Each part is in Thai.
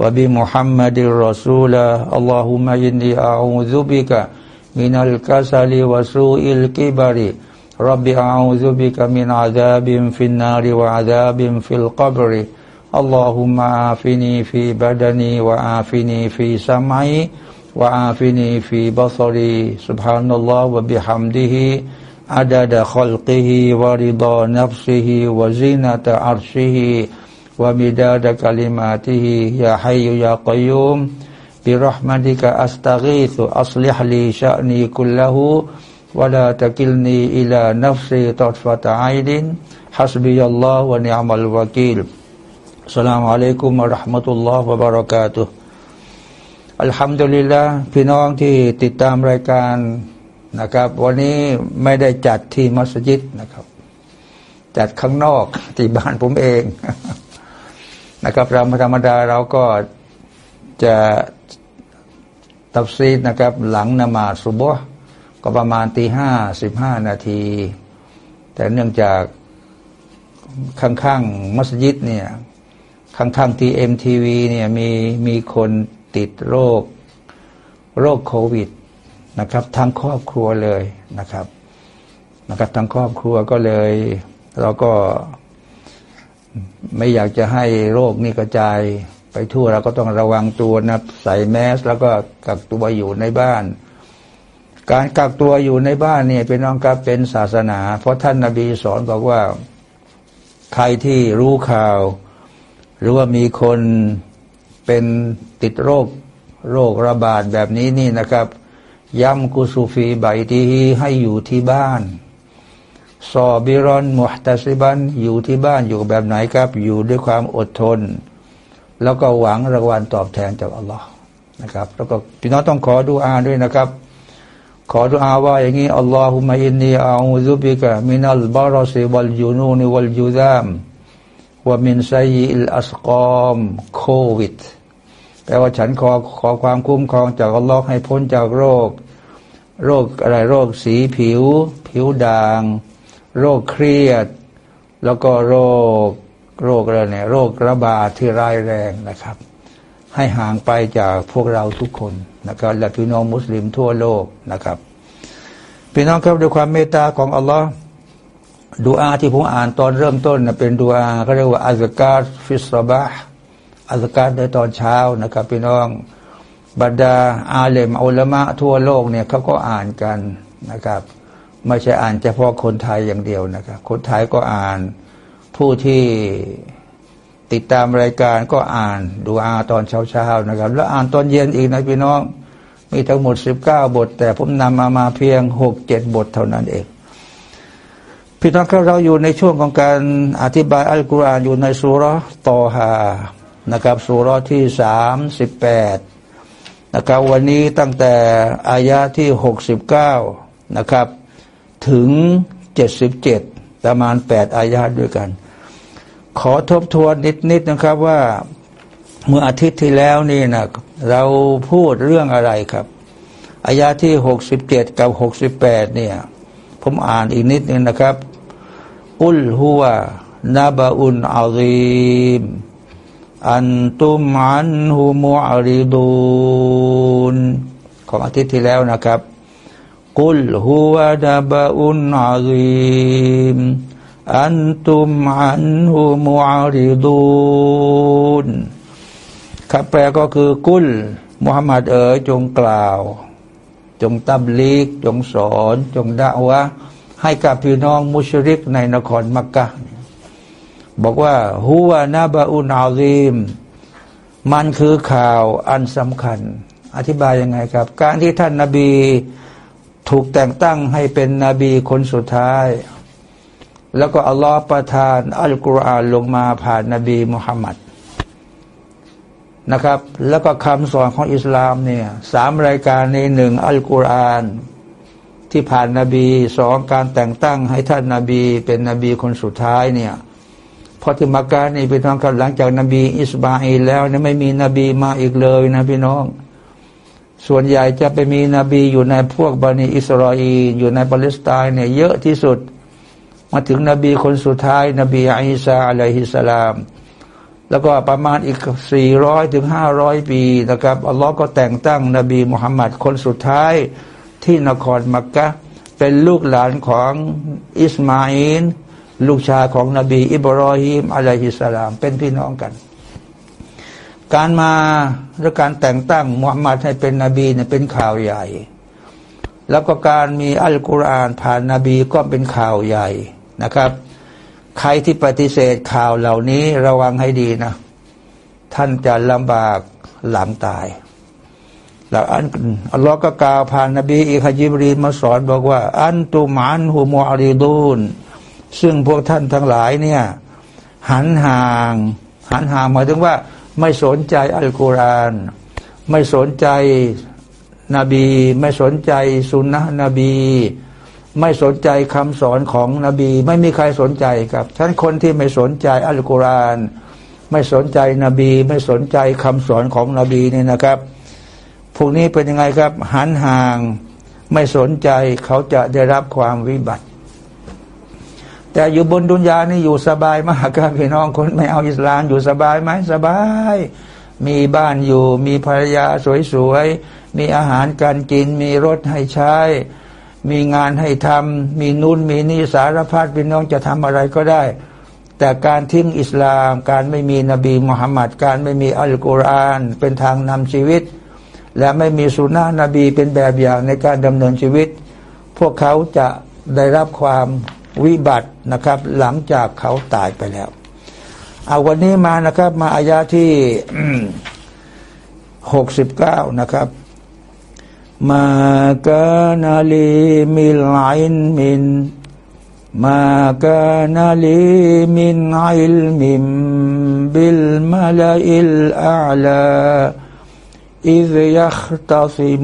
وبمحمد رسولا اللهم إني أعوذ بك من الكسل وسوء الكبر. رب أعوذ بك من عذاب في النار وعذاب في القبر. اللهم عافني في بدني وعافني في سمعي وعافني في بصري. سبحان الله وبحمده. عدد خلقه ورضا نفسه وزينة عرشه. ومداد كلماته يا حي يا قيوم برحمتك أستغيث أصلح لي شأني كله ولا تكلني إلى نفسي طرفة عين حسبي الله ونعم الوكيل السلام عليكم ورحمة الله وبركاته อัลฮัมดุลิลละพี่น้องที่ติดตามรายการนะครับ วันนี้ไม่ได้จัดที่มัสยิดนะครับ จัดข้างนอกที่บ้านผมเอง นะครับเราธรรมดาเราก็จะตับซีดนะครับหลังนมาสุบฮ์ก็ประมาณตีห้าสิบห้านาที แต่เนื่องจากข้างๆมัสยิดเนี่ยข้างๆทีเอ็มทีวีเนี่ยมีมีคนติดโรคโรคโควิดนะครับทั้งครอบครัวเลยนะครับนะครับทั้งครอบครัวก็เลย เราก็ ไม่อยากจะให้โรคนี้กระจายไปทั่วเราก็ต้องระวังตัวนะใส่แมส แล้วก็กักตัวอยู่ในบ้าน การกักตัวอยู่ในบ้านเนี่ยเป็นน้องครับเป็นศาสนา เพราะท่านนาบีสอนบอกว่าใครที่รู้ข่าว หรือว่ามีคนเป็นติดโรคโรคระบาดแบบนี้นี่นะครับيمكث في بيته ให้อยู่ที่บ้าน صابرا محتسبا อยู่ที่บ้านอยู่แบบไหนครับ อยู่ด้วยความอดทน แล้วก็หวังรางวัลตอบแทนจากอัลลอฮ์นะครับ แล้วก็พี่น้องต้องขอดูอาด้วยนะครับ ขอดูอาว่าอย่างนี้اللهم إني أعوذ بك من البرص والجنون والجذام ومن سيئ الأسقامอมโควิดแปลว่าฉันขอขอความคุ้มครองจากอัลลอฮ์ให้พ้นจากโรค โรคอะไรโรคสีผิว ผิวด่าง โรคเครียด แล้วก็โรคโรคอะไรเนี่ยโรคระบาดที่ร้ายแรงนะครับ ให้ห่างไปจากพวกเราทุกคนนะครับและพี่น้องมุสลิมทั่วโลกนะครับพี่น้องครับด้วยความเมตตาของอัลลอฮ์ดูอาที่ผมอ่านตอนเริ่มต้นนะเป็นดูอาเขาเรียกว่าอัลกาดฟิสรบะอัลกาดในตอนเช้านะครับพี่น้องบรรดาอาเลมอัลมะทั่วโลกเนี่ยเขาก็อ่านกันนะครับ ไม่ใช่อ่านเฉพาะคนไทยอย่างเดียวนะครับ คนไทยก็อ่านผู้ที่ติดตามรายการก็อ่านดูอาตอนเช้าๆนะครับ แล้วอ่านตอนเย็นอีกนะพี่น้อง มีทั้งหมดสิบเก้าบท แต่ผมนำมามาเพียงหกเจ็ดบทเท่านั้นเองพี่น้องครับเราอยู่ในช่วงของการอธิบายอัลกุรอานอยู่ในสุรตอฮานะครับสุรที่สามสิบแปดนะครับวันนี้ตั้งแต่อายะที่หกสิบเก้านะครับ ถึงเจ็ดสิบเจ็ดประมาณแปดอายาด้วยกัน ขอทบทวนนิดๆนะครับว่าเมื่ออาทิตย์ที่แล้วนี่นะเราพูดเรื่องอะไรครับอายาที่หกสิบเจ็ดกับหกสิบแปดเนี่ย ผมอ่านอีกนิดนึงนะครับ อุลฮุวานาบะอุนอาลีมอันตุมอันฮูมุอาริดูนของอาทิตย์ที่แล้วนะครับ กุลฮุวะดาบะอุนอาลีมอันตุมอันฮูมุอาริดูนครับแปลก็คือกุลมุฮัมมัดเอ๋ยจงกล่าว จงตับลีก จงสอน จงด่าวะให้กับพี่น้องมุชริกในนครมักกะบอกว่าฮุวานาบาอุนอาซีมมันคือข่าวอันสำคัญ อธิบายยังไงครับ การที่ท่านนาบี ถูกแต่งตั้งให้เป็นนบีคนสุดท้าย แล้วก็อัลลอฮฺประทานอัลกุรอานลงมาผ่านนบีมุฮัมมัดนะครับ แล้วก็คำสอนของอิสลามเนี่ยสามรายการในหนึ่งอัลกุรอานที่ผ่านนาบีสองการแต่งตั้งให้ท่านนาบีเป็นนบีคนสุดท้ายเนี่ยพอที่มักกะนี่พี่น้องครับหลังจากนบีอิสมาอิแล้วเนี่ยไม่มีนบีมาอีกเลยนะพี่น้อง ส่วนใหญ่จะไปมีนบีอยู่ในพวกบันิอิสราเอลอยู่ในปาเลสไตน์เนี่ยเยอะที่สุด มาถึงนบีคนสุดท้าย นบีอิสาอะลัยฮิสสลาม แล้วก็ประมาณอีกสี่ร้อยถึงห้าร้อยปีนะครับอัลลอฮ์ก็แต่งตั้งนบีมุฮัมมัดคนสุดท้ายที่นครมักกะเป็นลูกหลานของอิสมาอินลูกชายของนบีอิบรอฮิมอะลัยฮิสสลาม เป็นพี่น้องกัน การมาและการแต่งตั้งมุฮัมมัดให้เป็นนบีเนี่ยเป็นข่าวใหญ่ แล้วก็การมีอัลกุรอานผ่านนาบีก็เป็นข่าวใหญ่นะครับ ใครที่ปฏิเสธข่าวเหล่านี้ระวังให้ดีนะ ท่านจะลำบากหลังตายแล้วอันอัลลอฮ์ก็กล่าวผ่านนบีอิคจิบรีมาสอนบอกว่า อันตุมานหูมอาริดูนซึ่งพวกท่านทั้งหลายเนี่ย หันห่าง หันห่างหมายถึงว่า ไม่สนใจอัลกุรอานไม่สนใจนบี ไม่สนใจสุนนะนบี ไม่สนใจคำสอนของนบี ไม่มีใครสนใจครับท่านคนที่ไม่สนใจอัลกุรอานไม่สนใจนบี ไม่สนใจคำสอนของนบีนี่นะครับพวกนี้เป็นยังไงครับหันห่าง ไม่สนใจเขาจะได้รับความวิบัติ แต่อยู่บนดุนยานี่อยู่สบายมากครับพี่น้องคนไม่เอาอิสลามอยู่สบายไหมสบาย มีบ้านอยู่ มีภรรยาสวยๆ มีอาหารการกิน มีรถให้ใช้ มีงานให้ทำมีนุ่นมีนี่สารพัดพี่น้องจะทำอะไรก็ได้ แต่การทิ้งอิสลามการไม่มีนบีมุฮัมมัดการไม่มีอัลกุรอานเป็นทางนำชีวิต และไม่มีสุนนะนบีเป็นแบบอย่างในการดำเนินชีวิต พวกเขาจะได้รับความ วิบัตินะครับ หลังจากเขาตายไปแล้ว เอาวันนี้มานะครับ มาอายาที่หกสิบเก้านะครับ มากานาลีมิลไนมิน มากานาลีมินไอลมิมบิลมาลาอิลอาลา إذ يختصمون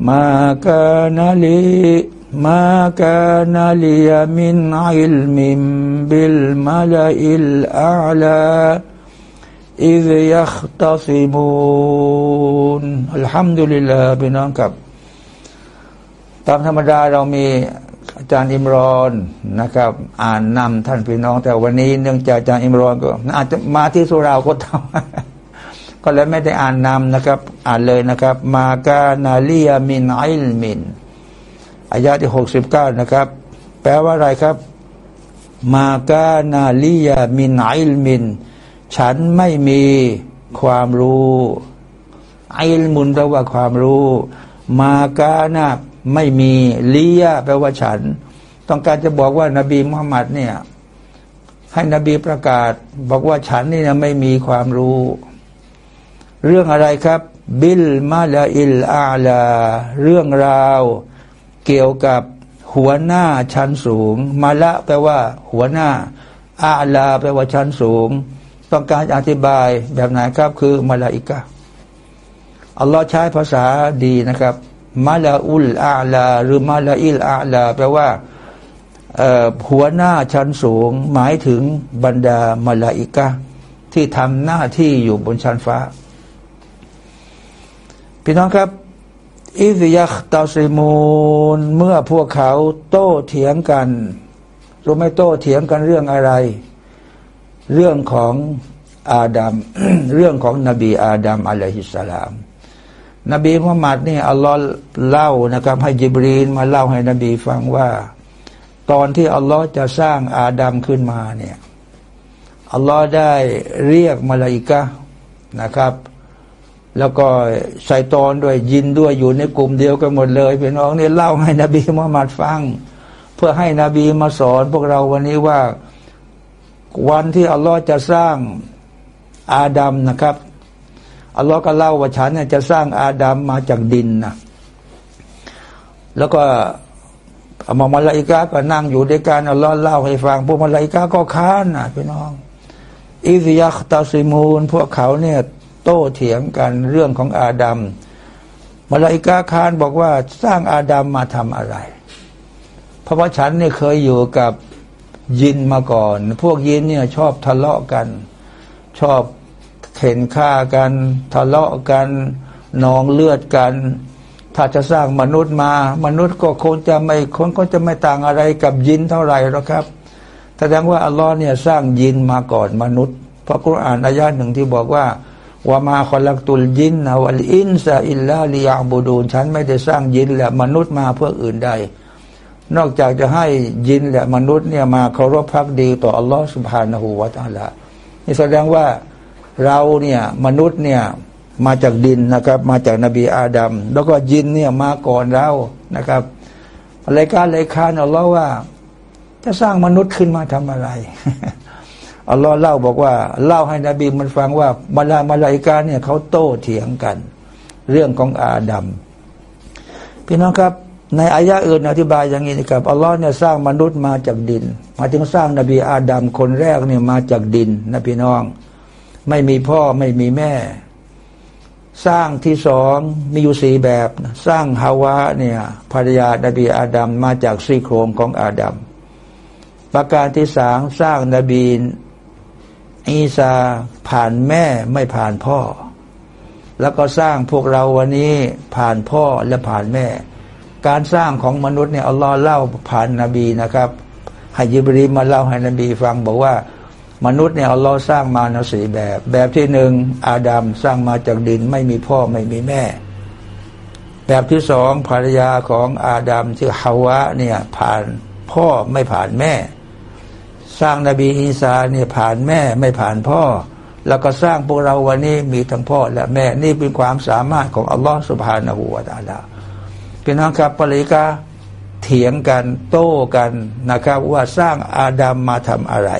ما كان لي ما كان لي من علم بالملأ الأعلى إذ يختصمون الحمد لله พี่น้องครับตามธรรมดาเรามีอาจารย์อิมรอนนะครับ อ่านนำท่านพี่น้อง แต่วันนี้เนื่องจากอาจารย์อิมรอนก็อาจจะมาที่สุราก็ทำก็เลยไม่ได้อ่านนำนะครับ อ่านเลยนะครับ มากานาลียมินไอลมิน อายาที่หกสิบเก้านะครับ แปลว่าอะไรครับ มากานาลียมินไอลมิน ฉันไม่มีความรู้ไอลมุนแปลว่าความรู้ มากานาไม่มีลียแปลว่าฉัน ต้องการจะบอกว่านาบีมุฮัมมัดเนี่ยให้นบีประกาศบอกว่าฉันนี่นะไม่มีความรู้ เรื่องอะไรครับ บิลมาลาอิลอาลา เรื่องราว เกี่ยวกับหัวหน้าชั้นสูง มาละแปลว่า หัวหน้า อาลาแปลว่าชั้นสูง ต้องการอธิบายแบบไหนครับ คือมาลาอิกะอัลลอฮ์ใช้ภาษาดีนะครับมาลาอุลอาลา หรือมาลาอิลอาลา แปลว่าหัวหน้าชั้นสูง หมายถึงบรรดามาลาอิกะที่ทำหน้าที่อยู่บนชั้นฟ้า พี่น้องครับ อิสยักตาซิมูนเมื่อพวกเขาโต้เถียงกันรู้ไหมโต้เถียงกันเรื่องอะไร เรื่องของอาดัมเรื่องของนบีอาดัมอะลัยฮิสสลามนบีมุฮัมมัดนี่อัลลอฮ์เล่านะครับให้จิบรีนมาเล่าให้นบีฟังว่า ตอนที่อัลลอฮ์จะสร้างอาดัมขึ้นมาเนี่ยอัลลอฮ์ได้เรียกมาลาอิกะนะครับ แล้วก็ไซตอนด้วยยินด้วยอยู่ในกลุ่มเดียวกันหมดเลยพี่น้องเนี่ยเล่าให้นบีมุฮัมมัดฟัง เพื่อให้นบีมาสอนพวกเราวันนี้ว่าวันที่อัลลอฮ์จะสร้างอาดัมนะครับอัลลอฮ์ก็เล่าว่าฉันเนี่ยจะสร้างอาดัมมาจากดินนะแล้วก็มอมาลาอิกาก็นั่งอยู่ด้วยกันอัลลอฮ์เล่าให้ฟังพวกมาลาอิกาก็ค้านนะพี่น้องอิซิยักตาซิมูนพวกเขาเนี่ย โต้เถียงกันเรื่องของอาดัมมาลาอิกาคานบอกว่าสร้างอาดัมมาทำอะไร เพราะว่าฉันเนี่ยเคยอยู่กับยินมาก่อน พวกยินเนี่ยชอบทะเลาะกัน ชอบเข็นฆ่ากันทะเลาะกันนองเลือดกัน ถ้าจะสร้างมนุษย์มา มนุษย์ก็คงจะไม่คนก็จะไม่ต่างอะไรกับยินเท่าไหร่หรอกครับแสดงว่าอัลลอฮ์เนี่ยสร้างยินมาก่อนมนุษย์ เพราะกุรอานอายะหนึ่งที่บอกว่า ว่ามาคอลักตุลยินนะวัลอินซาอิลลาลิยาบูดูนฉันไม่ได้สร้างยินและมนุษย์มาเพื่ออื่นใด นอกจากจะให้ยินและมนุษย์เนี่ยมาเคารพพักดีต่ออัลลอฮ์สุบฮานะฮูวาตาละนี่แสดงว่าเราเนี่ยมนุษย์เนี่ยมาจากดินนะครับ มาจากนบีอาดัมแล้วก็ยินเนี่ยมาก่อนเรานะครับรายการรายการอัลลอฮ์ว่า จะสร้างมนุษย์ขึ้นมาทำอะไร อัลลอฮ์เล่าบอกว่า เล่าให้นบีมันฟังว่ามาลามาลายกาเนี่ยเขาโต้เถียงกัน เรื่องของอาดัมพี่น้องครับ ในอายะอื่นอธิบายอย่างนี้นะครับอัลลอฮ์เนี่ยสร้างมนุษย์มาจากดิน มาถึงสร้างนบีอาดัมคนแรกเนี่ยมาจากดินนะพี่น้อง ไม่มีพ่อไม่มีแม่ สร้างที่สองมีอยู่สีแบบสร้างฮาวะเนี่ยภรรยานบีอาดัมมาจากซี่โครงของอาดัมประการที่สามสร้างนบี อีสาผ่านแม่ไม่ผ่านพ่อ แล้วก็สร้างพวกเราวันนี้ผ่านพ่อและผ่านแม่ การสร้างของมนุษย์เนี่ยอัลลอฮ์เล่าผ่านนบีนะครับให้ยิบรีมาเล่าให้นบีฟังบอกว่ามนุษย์เนี่ยอัลลอฮ์สร้างมาในสีแบบ แบบที่หนึ่งอาดัมสร้างมาจากดินไม่มีพ่อไม่มีแม่ แบบที่สองภรรยาของอาดัมชื่อฮาวะเนี่ยผ่านพ่อไม่ผ่านแม่ สร้างนบีอีสาเนี่ยผ่านแม่ไม่ผ่านพ่อ แล้วก็สร้างพวกเราวันนี้มีทั้งพ่อและแม่นี่เป็นความสามารถของอัลลอฮฺสุบฮานาหูวาตาลาพี่น้องครับมาลาอิกาเถียงกันโต้กันนะครับ ว่าสร้างอาดัมมาทำอะไร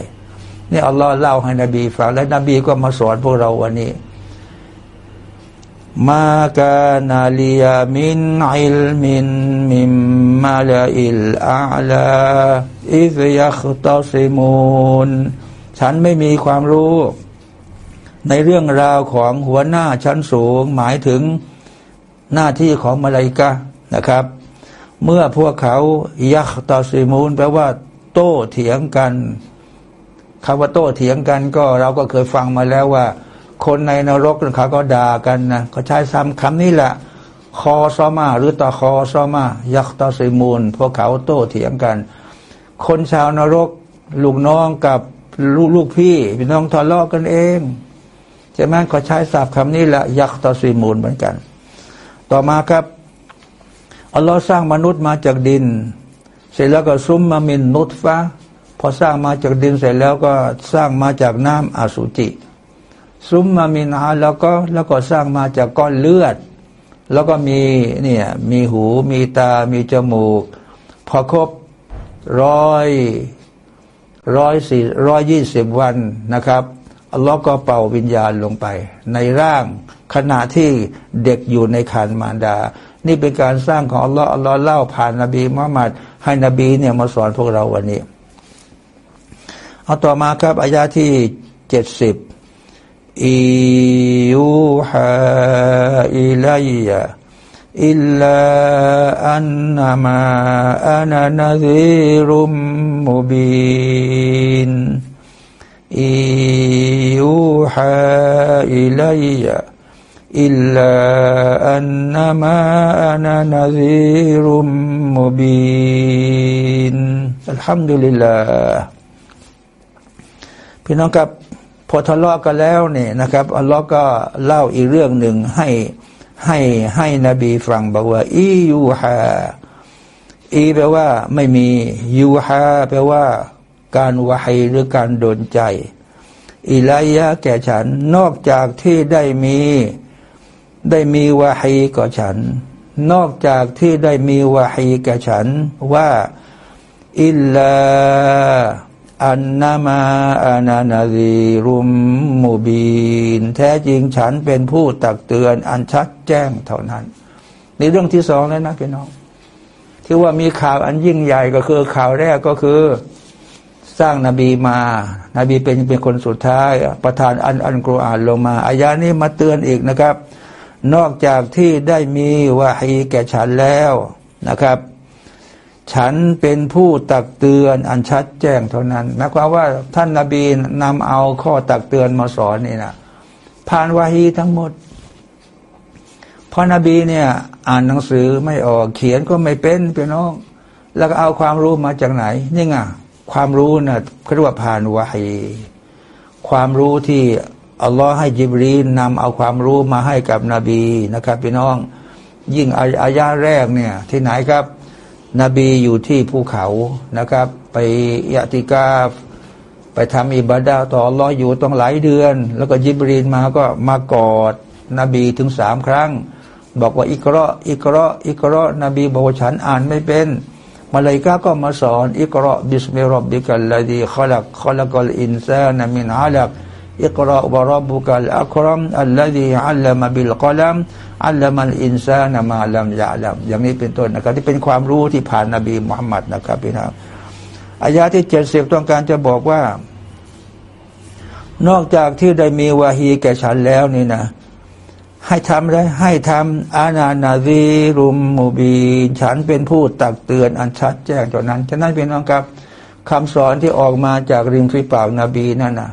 นี่อัลลอฮ์เล่าให้นบีฟังและนบีก็มาสอนพวกเราวันนี้ ما كان لي من علم بالملإ الأعلى إذ يختصمون ฉันไม่มีความรู้ ในเรื่องราวของหัวหน้าชั้นสูง หมายถึงหน้าที่ของมาลายกะนะครับ เมื่อพวกเขายักตอซิมูนแปลว่า โต้เถียงกันคำว่าโต้เถียงกันก็เราก็เคยฟังมาแล้วว่า คนในนรกเขาก็ด่ากันนะเขาใช้ซ้ำคำนี้แหละคอซอมาหรือตาคอซอมายักตาซิมูลพวกเขาโต้เถียงกัน คนชาวนรกลูกน้องกับลูกลูกพี่พี่น้องทะเลาะกันเองใช่ไหมเขาใช้ศัพท์คำนี้แหละยักตาซิมูลเหมือนกัน ต่อมาครับอัลลอฮ์สร้างมนุษย์มาจากดิน เสร็จแล้วก็ซุมมามินนุตฟะพอสร้างมาจากดินเสร็จแล้วก็สร้างมาจากน้ำอสุจิ ซุมมามินาแล้วก็แล้วก็สร้างมาจากก้อนเลือด แล้วก็มีเนี่ยมีหูมีตามีจมูก พอครบร้อยร้อยสี่ร้อยยี่สิบวันนะครับอัลลอฮ์ก็เป่าวิญญาณลงไป ในร่างขณะที่เด็กอยู่ในคันมารดา นี่เป็นการสร้างของอัลลอฮ์อัลลอฮ์เล่าผ่านนบีมุฮัมมัดให้นบีเนี่ยมาสอนพวกเราวันนี้ เอาต่อมาครับอายาที่เจ็ดสิบ يوحى إلي إلا أنما أنا نذير مبين يوحى إلي إلا أنما أنا نذير مبين الحمد لله พี่น้องครับ พอทะเลาะกันแล้วเนี่ยนะครับอัลลอฮ์ก็เล่าอีกเรื่องหนึ่งให้ให้ให้นบีฟังบอกว่าอียูฮาอีแปลว่าไม่มียูฮาแปลว่า การวะยหรือการโดนใจอิลายะแก่ฉันนอกจากที่ได้มีได้มีวาฮีกับฉัน นอกจากที่ได้มีวาฮีกับฉันว่าอิลลา อันนามาอานานาซีรุมมูบีน แท้จริงฉันเป็นผู้ตักเตือนอันชัดแจ้งเท่านั้น นี่เรื่องที่สองแล้วนะพี่น้อง ที่ว่ามีข่าวอันยิ่งใหญ่ก็คือข่าวแรกก็คือสร้างนาบีมา นาบีเป็นเป็นคนสุดท้าย ประทานอันอันกรอานลงมาอายานี้มาเตือนอีกนะครับ นอกจากที่ได้มีวาฮีแก่ฉันแล้วนะครับ ฉันเป็นผู้ตักเตือนอันชัดแจ้งเท่านั้นหมายความว่าท่านนาบีนำเอาข้อตักเตือนมาสอนนี่นะผ่านวาฮีทั้งหมดเพราะนบีเนี่ย อ่านหนังสือไม่ออกเขียนก็ไม่เป็นพี่น้อง แล้วก็เอาความรู้มาจากไหน นี่ไงความรู้นะ่ะเรียกว่าผ่านวาฮีความรู้ที่อัลลอฮ์ให้จิบรีนนำเอาความรู้มาให้กับนบีนะครับ พี่น้อง ยิ่งอายาแรกเนี่ย ที่ไหนครับ นบีอยู่ที่ภูเขานะครับ ไปเอียะติกาฟไปทำอิบาดาต่อรออยู่ต้องหลายเดือน แล้วก็ยิบรีนมาก็มากอดนบีถึงสามครั้ง บอกว่าاقرأ اقرأ اقرأ นบีบอกว่าฉันอ่านไม่เป็นมาลาอิกาก็มาสอน اقرأ باسم ربك الذي خلق خلق الإنسان من علق اقرأ وربك الأكرم الذي علم بالقلمอัลลมันอินซานามาลัมยาลัมอย่างนี้เป็นต้นนะครับที่เป็นความรู้ที่ผ่านนบีมุฮัมมัดนะครับพี่น้องอายาที่เจ็ดสิบต้องการจะบอกว่า นอกจากที่ได้มีวาฮีแก่ฉันแล้วนี่นะ ให้ทำอะไรให้ทำอานานาซีรุมมูบีฉันเป็นผู้ตักเตือนอันชัดแจ้งจากนั้น ฉะนั้นเป็นน้องครับคำสอนที่ออกมาจากริมฝีปากนาบีนั่นนะ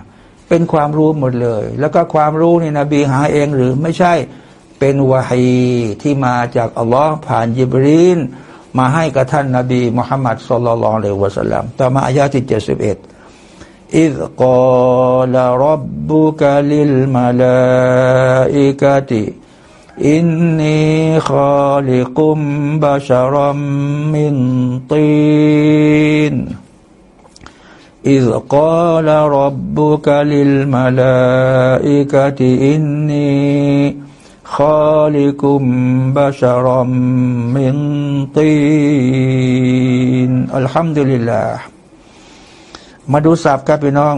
เป็นความรู้หมดเลย แล้วก็ความรู้นี่นบีหาเองหรือไม่ใช่เป็นวาฮีที่มาจากอัลลอฮ์ผ่านยิบรีนมาให้กับท่านนบีมุฮัมมัดสุลลัลเลวะสัลลัมต่อมาอายาที่เจ็ดสิบเอ็ดอิดกอลรับบุกลิลมาลาอิกาติอินนีขาลิกุมบาชรัมมินตีน إذ قال ربك للملائكة إني خالق بشرا من طين الحمد لله มาดูสับครับพี่น้อง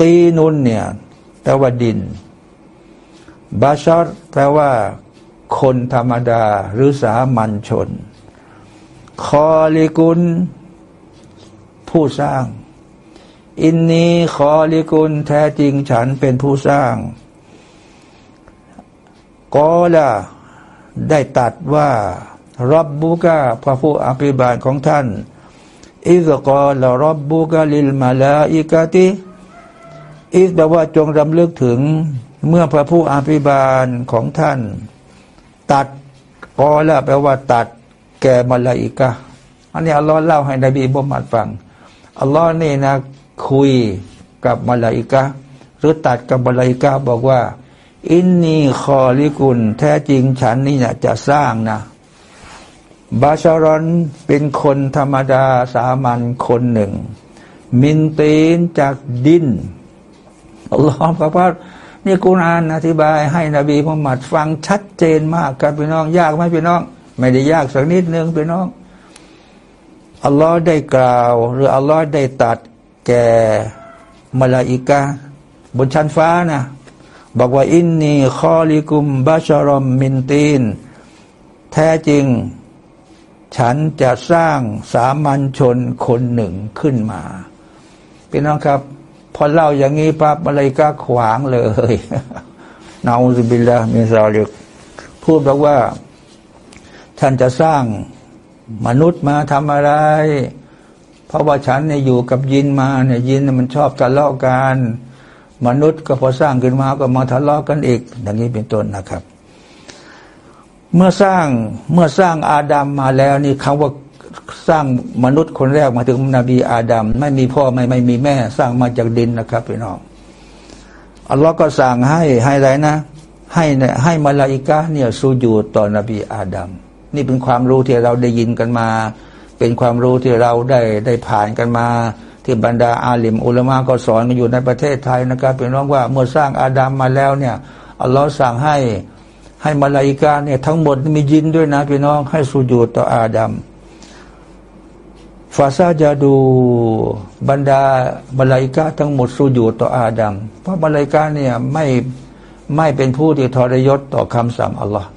ตีนุนเนี่ยแปลว่าดิน บาชอรแปลว่า คนธรรมดา หรือสามัญชน คอลิกุล ผู้สร้าง อินนีคอลิกุลแท้จริงฉันเป็นผู้สร้างกอละได้ตัดว่ารับบุกาพระผู้อภิบาลของท่าน อิสกอลรับบุกาลิลมาลาอิกาติอิสแปลว่าจงรำลึกถึงเมื่อพระผู้อภิบาลของท่าน ตัดกอละแปลว่าตัดแก่มาลาอิกาอันนี้อัลลอฮ์เล่าให้นบีบุมัดฟัง อัลลอฮ์นี่นะคุยกับมาลาอิกาหรือตัดกับมาลาอิกาบอกว่า อินนีคอลิกุล แท้จริงฉันนี่เนี่ยจะสร้างนะบาชารอนเป็นคนธรรมดาสามัญคนหนึ่ง มินตีนจากดินอัลลอฮฺพระพันี่กุณอ่านอธิบาย ให้นบีมุฮัมมัดฟังชัดเจนมากครับพี่น้อง ยากไหมพี่น้อง ไม่ได้ยากสักนิดนึงพี่น้อง อัลลอฮ์ได้กล่าว หรืออัลลอฮ์ได้ตัดแก่มาลาอิกาบนชั้นฟ้านะบอกว่าอินนีคอลิกุมบาชารอมมินตีน แท้จริง ฉันจะสร้างสามัญชนคนหนึ่งขึ้นมาพี่น้องครับ พอเล่าอย่างนี้ปั๊บอะไรก็ขวางเลยนาอุบิลละมิซาลิกพูดบอกว่า ฉันจะสร้าง มนุษย์มาทำอะไร เพราะว่าฉันเนี่ยอยู่กับยินมาเนี่ยยินมันชอบทะเลาะกันมนุษย์ก็พอสร้างขึ้นมาก็มาทะเลาะกันอีก อย่างนี้เป็นต้นนะครับ เมื่อสร้างเมื่อสร้างอาดัมมาแล้วนี่คำว่าสร้างมนุษย์คนแรกมาถึงนบีอาดัมไม่มีพ่อไม่ไม่มีแม่ สร้างมาจากดินนะครับพี่น้องอัลลอฮ์ก็สั่งให้ให้อะไรนะ ให้ให้มาลาอิกะเนี่ยสูญูต่อนบีอาดัม นี่เป็นความรู้ที่เราได้ยินกันมา เป็นความรู้ที่เราได้ได้ผ่านกันมา ที่บรรดาอาลิมอุลมะก็สอนกันอยู่ในประเทศไทยนะครับเป็นน้องว่าเมื่อสร้างอาดัมมาแล้วเนี่ยอัลลอฮ์สั่งให้ให้มาลาอิกาเนี่ยทั้งหมดมียินด้วยนะพี่น้องให้สุญูดต่ออาดัมفسجد บรรดามาลาอิกาทั้งหมดสุญูดต่ออาดัมเพราะมาลาอิกาเนี่ยไม่ไม่เป็นผู้ที่ทรยศต่อคำสั่งอัลลอฮ์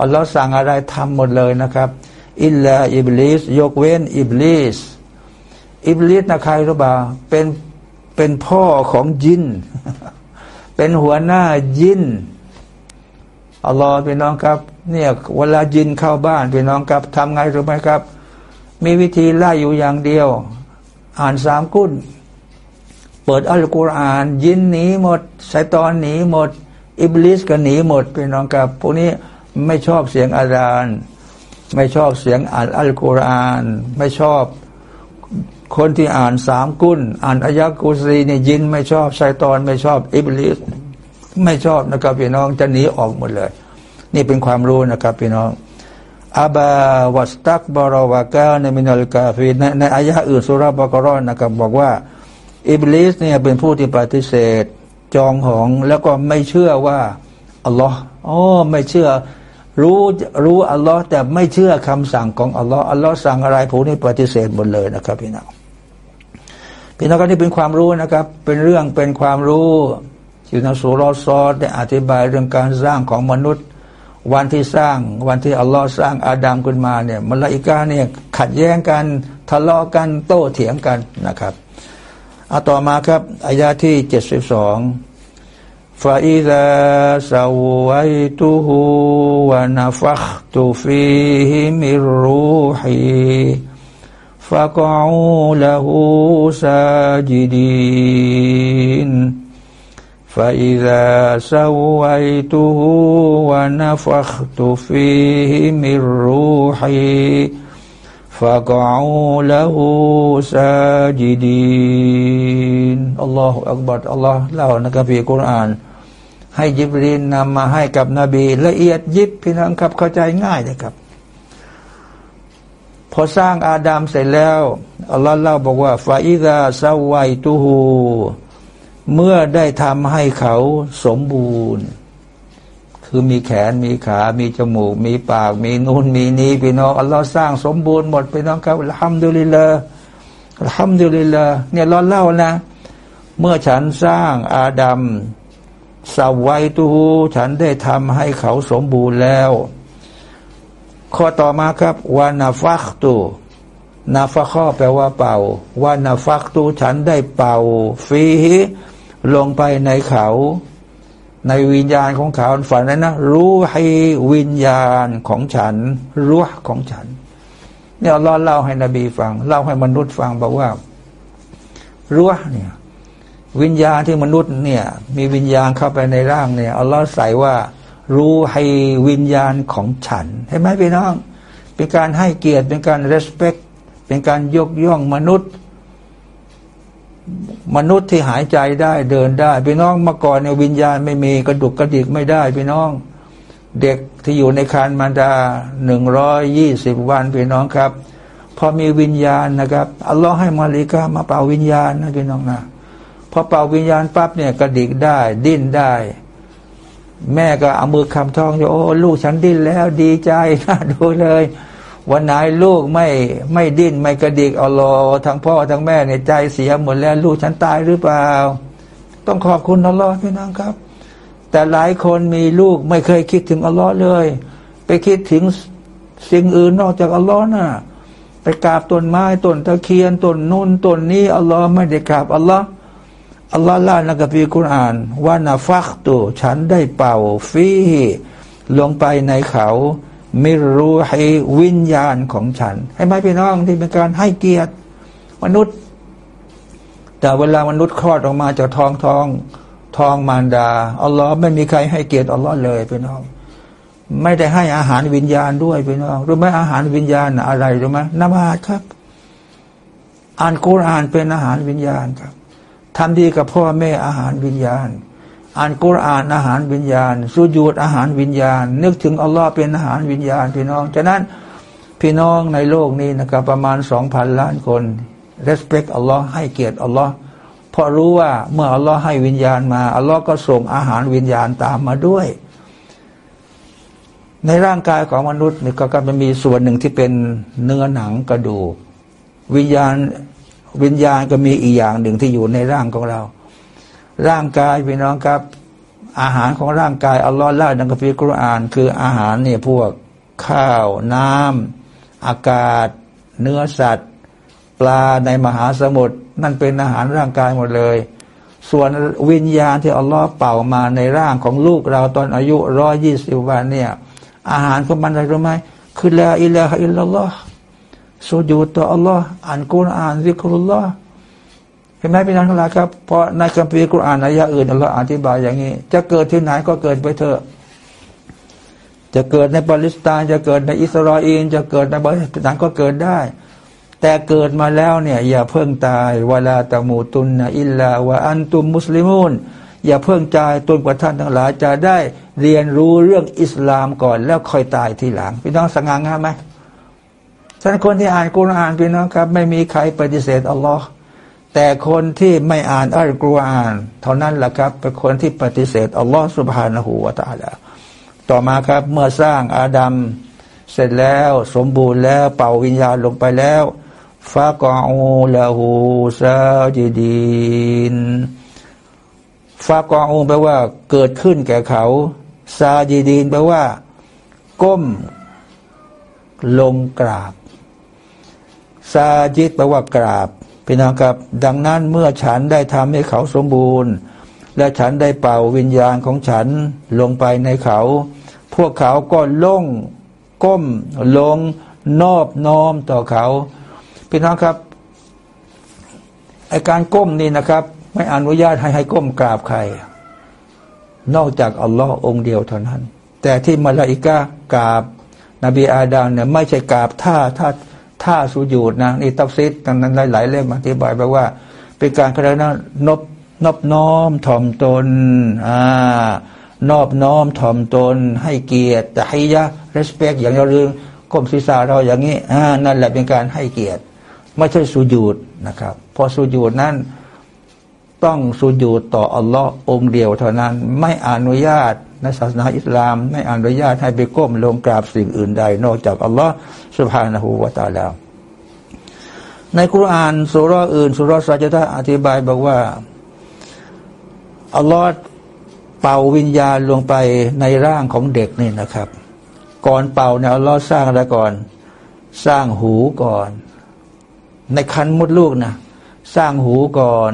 อัลลอฮ์สั่งอะไรทำหมดเลยนะครับ إلا إبليس ยกเว้นอิบลิสอิบลิสนะใครรู้บ้างเป็นเป็นพ่อของยิน เป็นหัวหน้ายินอัลลอฮ์พี่น้องครับ เนี่ยเวลายินเข้าบ้านพี่น้องครับทำไงรู้ไหมครับ มีวิธีไล่อยู่อย่างเดียว อ่านสามกุนเปิดอัลกุรอาน ยินหนีหมดไซตอนหนีหมด อิบลิสก็หนีหมดพี่น้องครับพวกนี้ ไม่ชอบเสียงอาจารย์ไม่ชอบเสียงอ่านอัลกุรอาน ไม่ชอบคนที่อ่านสามกุลอ่านอายะกุรซีเนี่ยยิน ไม่ชอบไซตอน ไม่ชอบอิบลิสไม่ชอบนะครับพี่น้องจะหนีออกหมดเลย นี่เป็นความรู้นะครับพี่น้องأبى واستكبر وكان من الكافرينในอายะอื่นซูเราะห์บากอเราะห์นะครับบอกว่าอิบลิสเนี่ยเป็นผู้ที่ปฏิเสธ จองหองแล้วก็ไม่เชื่อว่าอัลลอฮ์อ๋อไม่เชื่อ รู้รู้อัลลอฮ์แต่ไม่เชื่อคำสั่งของอัลลอฮ์อัลลอฮ์สั่งอะไรผู้นี้ปฏิเสธหมดเลยนะครับพี่น้องพี่น้องก็นี่เป็นความรู้นะครับ เป็นเรื่องเป็นความรู้อยู่ในสุรซอดได้อธิบายเรื่องการสร้างของมนุษย์ วันที่สร้างวันที่อัลลอฮ์สร้างอาดัมขึ้นมาเนี่ยมลาอิกาเนี่ยขัดแย้งกันทะเลาะกันโต้เถียงกันนะครับเอาต่อมาครับอายาที่เจ็ดสิบสอง ฟาอิดะสาวายตุฮูวาน าฟักตุฟีฮิมิรูฮีฟะกอูละหูซาจิดีน فإذا سويته ونفخت فيه من روحي فقعوا له ساجدين الله أكبر الله เล่าในคัมภีร์กุรอาน ให้ยิบรีนนำมาให้กับนบี ละเอียดยิบพี่น้องครับเข้าใจง่ายเลยครับ พอสร้างอาดามเสร็จแล้วอัลลอฮ์เล่าบอกว่าฟาอิดาซาวัยตูฮูเมื่อได้ทำให้เขาสมบูรณ์ คือมีแขนมีขา มีจมูก มีปาก มีนูนมีนี้พี่น้องอัลลอฮ์สร้างสมบูรณ์หมดพี่น้องครับทำดุลิลละทำดุลิลลเนี่ยเราเล่านะ เมื่อฉันสร้างอาดัมสวัยตูฉันได้ทำให้เขาสมบูรณ์แล้ว ข้อต่อมาครับวานาฟักตูนาฟักข้อแปลว่าเป่าวานาฟักตูฉันได้เป่าฟีลงไปในเขา ในวิญญาณของเขาฝันนั้นนะรู้ให้วิญญาณของฉัน รู้ของฉันเนี่ยเราเล่าให้นบีฟัง เล่าให้มนุษย์ฟังบอกว่ารู้เนี่ยวิญญาณที่มนุษย์เนี่ย มีวิญญาณเข้าไปในร่างเนี่ยอัลลอฮ์ใส่ว่า รู้ให้วิญญาณของฉันเห็นไหมพี่น้อง เป็นการให้เกียรติเป็นการ respect เป็นการยกย่องมนุษย์ มนุษย์ที่หายใจได้เดินได้พี่น้องเมื่อก่อนเนี่ยวิญญาณไม่มีกระดุกกระดิกไม่ได้พี่น้อง เด็กที่อยู่ในครรภ์มารดาหนึ่งร้อยยี่สิบวันพี่น้องครับ พอมีวิญญาณนะครับอัลลอฮ์ให้มาลิกามาเป่าวิญญาณนะพี่น้องนะพอเป่าวิญญาณปั๊บเนี่ยกระดิกได้ ดิ้นได้ แม่ก็เอามือคำท้องโอ้ลูกฉันดิ้นแล้วดีใจนะดูเลย วันไหนลูกไม่ไม่ดิ้นไม่กระดิกอัลอทั้งพ่อทั้งแม่ในใจเสียหมดแล้วลูกฉันตายหรือเปล่า ต้องขอบคุณอัลลอฮ์พี่น้องครับ แต่หลายคนมีลูกไม่เคยคิดถึงอัลลอฮ์เลย ไปคิดถึงสิ่งอื่นนอกจากอัลลอฮ์น่ะไปกราบต้นไม้ต้นตะเคียนต้นนุ่นต้นนี้อัลลอฮ์ไม่ได้กราบอัลลอฮ์อัลลอฮ์ล่านกัมภีร์คุรอานว่านาฟักตุฉันได้เป่าฟีลงไปในเขา ม่รู้ให้วิญญาณของฉัน ให้ไหมพี่น้องที่เป็นการให้เกียรติมนุษย์ แต่เวลามนุษย์คลอดออกมาจากท้องท้องทองมารดาอัลลอฮ์ไม่มีใครให้เกียรติอัลลอฮ์เลยพี่น้อง ไม่ได้ให้อาหารวิญญาณด้วยพี่น้องรู้ไหมอาหารวิญญาณอะไรรู้ไหมนมาดครับ อ่านกุรอานเป็นอาหารวิญญาณครับทำดีกับพ่อแม่อาหารวิญญาณ อ่านกุรอานอาหารวิญญาณสุญูดอาหารวิญญาณ นึกถึงอัลลอฮ์เป็นอาหารวิญญาณพี่น้องฉะนั้นพี่น้องในโลกนี้นะครับประมาณสองพันล้านคน respect อัลลอฮ์ให้เกียรติอัลลอฮ์เพราะรู้ว่าเมื่ออัลลอฮ์ให้วิญญาณมาอัลลอฮ์ก็ส่งอาหารวิญญาณตามมาด้วย ในร่างกายของมนุษย์นี่ก็กมันมีส่วนหนึ่งที่เป็นเนื้อหนังกระดูกวิญญาณวิญญาณก็มีอีกอย่างหนึ่งที่อยู่ในร่างของเรา ร่างกายพี่น้องครับ อาหารของร่างกายอัลลอฮ์เล่าในคัมภีร์กุรอาน คืออาหารเนี่ยพวกข้าวน้ำอากาศ เนื้อสัตว์ ปลาในมหาสมุทรนั่นเป็นอาหารร่างกายหมดเลย ส่วนวิญญาณที่อัลลอฮ์เป่ามาในร่างของลูกเราตอนอายุร้อยี่สิบวันเนี่ยอาหารของมันอะไรรู้ไหมคือละอิละฮอิลลัลลอฮ์สุญูต่ออัลลอฮ์อ่านกุรอานซิกรุลลอฮ์ เห็นไหมพี่น้องทั้งหลายครับเพราะในคัมภีร์กุรอานอายะอื่นอัลลอฮ์อธิบายอย่างนี้ จะเกิดที่ไหนก็เกิดไปเถอะ จะเกิดในปาเลสไตน์จะเกิดในอิสราเอลจะเกิดในบริษัทก็เกิดได้ แต่เกิดมาแล้วเนี่ยอย่าเพิ่งตายวลาตะมูตุนอิลลาวะอันตุมมุสลิมุนอย่าเพิ่งใจตนกว่าท่านทั้งหลายจะได้เรียนรู้เรื่องอิสลามก่อนแล้วค่อยตายทีหลัง พี่น้องสง่างามไหมท่านคนที่อ่านกุรอานพี่น้องครับ ไม่มีใครปฏิเสธอัลลอฮ์ แต่คนที่ไม่อ่านอัลกุรอาน เท่านั้นแหละครับ เป็นคนที่ปฏิเสธอัลลอฮ์สุบฮานะฮูวาตาละต่อมาครับเมื่อสร้างอาดัมเสร็จแล้วสมบูรณ์แล้วเป่าวิญญาณลงไปแล้วฟากอูละหูซาจิดีนฟากออูแปลว่าเกิดขึ้นแก่เขาซาจีดีนแปลว่า ก้ม ลงกราบซาจิตแปลว่ากราบ พี่น้องครับดังนั้นเมื่อฉันได้ทำให้เขาสมบูรณ์ และฉันได้เป่าวิญญาณของฉันลงไปในเขา พวกเขาก็ล่งก้มลงนอบน้อมต่อเขาพี่น้องครับไอการก้มนี่นะครับ ไม่อนุญาตให้ให้ก้มกราบใคร นอกจากอัลลอฮ์องเดียวเท่านั้น แต่ที่มาลาอิกากราบนบีอาดามเนี่ยไม่ใช่กราบท่าท่า ท่าสุญูดนะนี่ตับซิดตังนั้นหลายๆเล่มอธิบายไปว่า เป็นการคารนะนบนอบน้อมถ่อมตนอ่านอบน้อมถ่อมตน ให้เกียรติแต่ให้ยะ respect อย่างเราเรื่องก้มศีรษะเราอย่างนี้อ่านั่นแหละเป็นการให้เกียรติ ไม่ใช่สุญูดนะครับ พอสุญูดนั้นต้องสุญูดต่ออัลลอฮ์องเดียวเท่านั้น ไม่อนุญาต ในศาสนาอิสลามไม่อนุญาตให้ไปก้มลงกราบสิ่งอื่นใด นอกจากอัลลอฮ์สุบฮานะฮูวาตาลาในคุรานสุรอื่นสุรสัจตะอธิบายบอกว่าอัลลอฮ์เป่าวิญญาณลงไปในร่างของเด็กนี่นะครับ ก่อนเป่าเนี่ยอัลลอฮ์สร้างอะไรก่อน สร้างหูก่อน ในคันมดลูกนะสร้างหูก่อน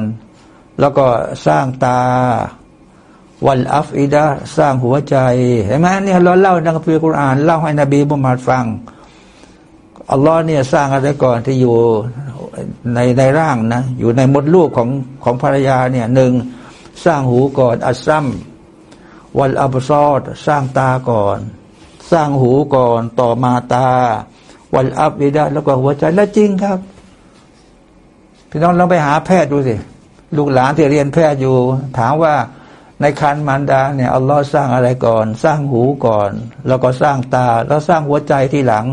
แล้วก็สร้างตา วันอัฟอิดาสร้างหัวใจเห็นไหมเนี่ยเราเล่าในคัมภีร์กุรอานเล่าให้นบีมุฮัมมัดฟังอัลลอฮ์เนี่ยสร้างอะไรก่อนที่อยู่ในในร่างนะอยู่ในมดลูกของของภรรยาเนี่ยหนึ่งสร้างหูก่อนอัสซัมวันอับซอดสร้างตาก่อน สร้างหูก่อนต่อมาตา วันอัฟอิดาแล้วก็หัวใจและจริงครับพี่น้องเราไปหาแพทย์ดูสิลูกหลานที่เรียนแพทย์อยู่ ถามว่า ในคันมันดาเนี่ยอัลลอฮ์สร้างอะไรก่อน สร้างหูก่อน แล้วก็สร้างตา แล้วสร้างหัวใจที่หลัง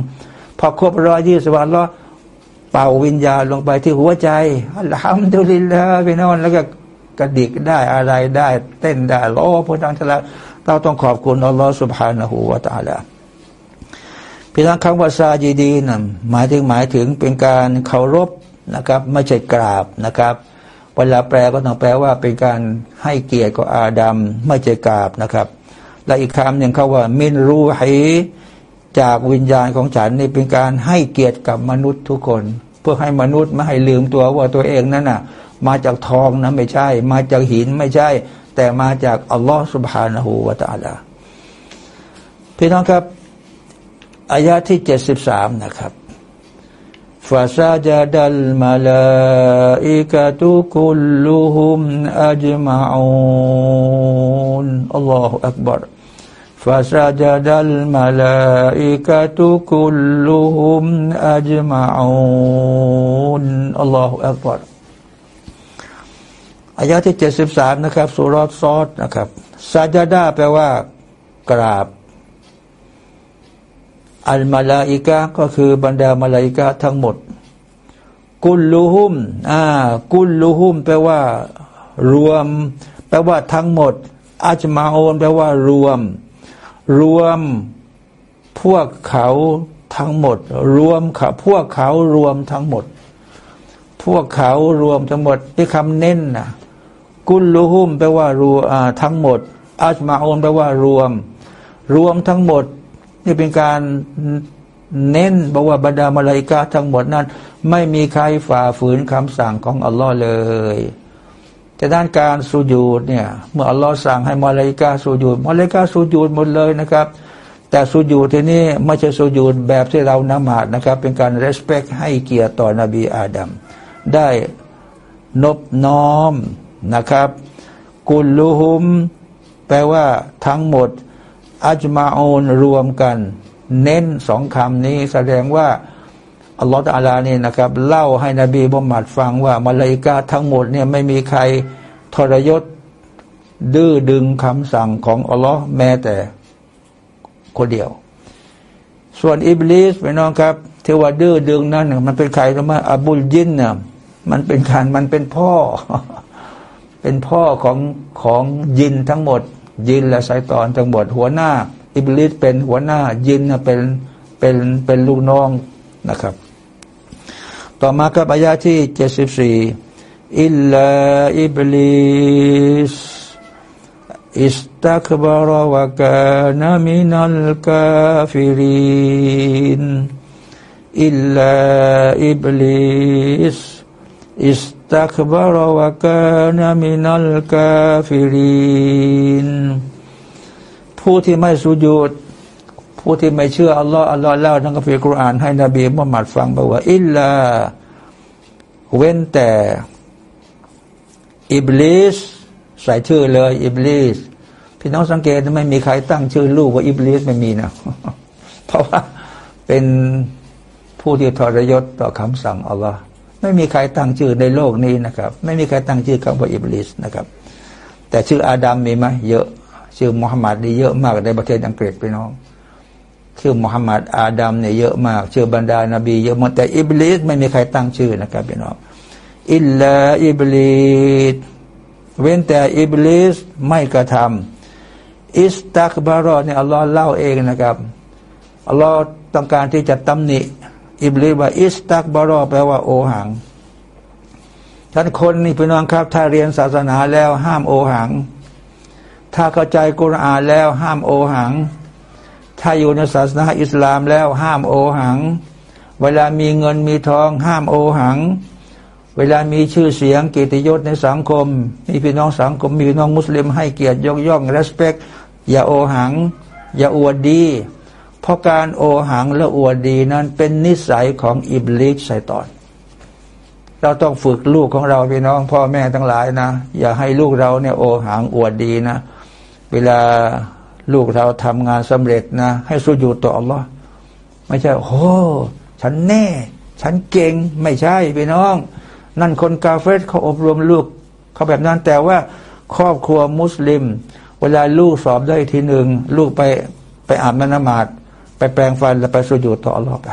พอครบร้อยยี่สิบวันแล้วเป่าวิญญาณลงไปที่หัวใจอัลฮัมดุลิลลาห์พี่น้องแล้วก็กระดิกได้อะไรได้ เต้นได้โอ้พระทังทละเราต้องขอบคุณอัลลอฮ์สุบฮานะฮูวาตาลาพี่น้องคำว่าซาจีดีนะหมายถึงหมายถึงเป็นการเคารพนะครับ ไม่ใช่กราบนะครับ เวลาแปลก็ต้องแปลว่าเป็นการให้เกียรติกับอาดัมไม่เจกาบนะครับ และอีกคำหนึ่งเขาว่า มินรูฮีจากวิญญาณของฉันนี่เป็นการให้เกียรติกับมนุษย์ทุกคน เพื่อให้มนุษย์ไม่ให้ลืมตัวว่าตัวเองนั้นน่ะ มาจากทองนะไม่ใช่ มาจากหินไม่ใช่ แต่มาจากอัลลอฮฺสุบฮานะฮูวาตาลาพี่น้องครับอายะที่เจ็ดสิบสามนะครับ فسجد الملائكة كلهم أجمعون الله أكبر فسجد الملائكة كلهم أجمعون الله أكبر อายะที่เจ็ดสิบสามนะครับสุรซอดนะครับซาจาดาแปลว่ากราบ อัลมาลาอิกะก็คือบรรดามาลาอิกะทั้งหมด กุลลูฮุมอ่ากุลลูฮุมแปลว่า รวม แปลว่าทั้งหมดอาจมาโอนแปลว่ารวม รวมพวกเขาทั้งหมด รวมค่ะพวกเขารวมทั้งหมด พวกเขารวมทั้งหมดที่คำเน้นนะกุลลูฮุมแปลว่ารวมทั้งหมดอัจมาอนแปลว่ารวม รวมทั้งหมด นี่เป็นการเน้นบอกว่าบรรดามาลายกาทั้งหมดนั้น ไม่มีใครฝ่าฝืนคำสั่งของอัลลอฮ์เลย แต่ด้านการสูญูดเนี่ย เมื่ออัลลอฮ์สั่งให้มาลายกาสูญูดมาลายกาสูญูดหมดเลยนะครับ แต่สูญูดที่นี่ไม่ใช่สูญูดแบบที่เรานมาดนะครับ เป็นการ respect ให้เกียรติต่อนบีอาดัมได้นบน้อมนะครับ กุลลุฮุม แปลว่าทั้งหมด อัจมาอูนรวมกัน เน้นสองคำนี้แสดงว่าอัลลอฮฺตาลานี่นะครับ เล่าให้นบีมุฮัมมัดฟังว่ามาลายกาทั้งหมดเนี่ยไม่มีใครทรยศดื้อดึงคำสั่งของอัลลอฮ์แม้แต่คนเดียว ส่วนอิบลิสไปน้องครับเทวาดื้อดึงนั้นมันเป็นใครรู้ไหมอบุลยินเนี่ยมันเป็นการมันเป็นพ่อ เป็นพ่อของของยินทั้งหมด ยินและไซตอนทั้งหมดหัวหน้า อิบลิสเป็นหัวหน้า ยินเป็นเป็นเป็นลูกน้องนะครับ ต่อมากับอายาที่เจ็ดสิบสี่إلا إبليس استكبر وكان من الكافرين إلا إبليس استكبر وكان من الكافرين ผู้ที่ไม่สุญูดผู้ที่ไม่เชื่ออัลลอฮ์อัลลอฮ์เล่าทั้งคัมภีร์กุรอานให้นบีมุฮัมมัดฟังบอกว่าإلا เว้นแต่อิบลิสใส่ชื่อเลยอิบลิสพี่น้องสังเกตไม่มีใครตั้งชื่อลูกว่าอิบลิสไม่มีนะเพราะว่าเป็นผู้ที่ทรยศต่อคำสั่งอัลลอฮ์ ไม่มีใครตั้งชื่อในโลกนี้นะครับ ไม่มีใครตั้งชื่อคำว่าอิบลิสนะครับ แต่ชื่ออาดัมมีไหมเยอะ ชื่อมุฮัมมัดดีเยอะมากในประเทศอังกฤษพี่น้อง ชื่อมุฮัมมัดอาดัมเนี่ยเยอะมาก ชื่อบรรดานาบีเยอะมากแต่อิบลิสไม่มีใครตั้งชื่อนะครับพี่น้องإلا إبليس เว้นแต่อิบลิสไม่กระทำอิสตักบารอเนี่ยอัลลอฮ์เล่าเองนะครับอัลลอฮ์ต้องการที่จะตำหนิ อิบลิสว่าอิสตักบารอแปลว่าโอหังท่านคนนี่พี่น้องครับ ถ้าเรียนศาสนาแล้วห้ามโอหัง ถ้าเข้าใจกุรอานแล้วห้ามโอหัง ถ้าอยู่ในศาสนาอิสลามแล้วห้ามโอหัง เวลามีเงินมีทอง ห้ามโอหัง เวลามีชื่อเสียงกิตยศในสังคม มีพี่น้องสังคมมีพี่น้องมุสลิมให้เกียรติยกย่อง respect อย่าโอหัง อย่าอวดดี เพราะการโอหังและอวดดีนั้นเป็นนิสัยของอิบลิสไซตอน เราต้องฝึกลูกของเราพี่น้องพ่อแม่ทั้งหลายนะ อย่าให้ลูกเราเนี่ยโอหังอวดดีนะ เวลาลูกเราทำงานสำเร็จนะ ให้สุญูต่ออัลลอฮ์ไม่ใช่โอ้ฉันแน่ ฉันเก่งไม่ใช่พี่น้อง นั่นคนกาเฟสเขาอบรมลูกเขาแบบนั้นแต่ว่าครอบครัวมุสลิม เวลาลูกสอบได้ทีหนึ่งลูกไปไปอาบน้ำมาด ไปแปลงฟันแล้วไปสุญูต่ออัลลอฮ์ไป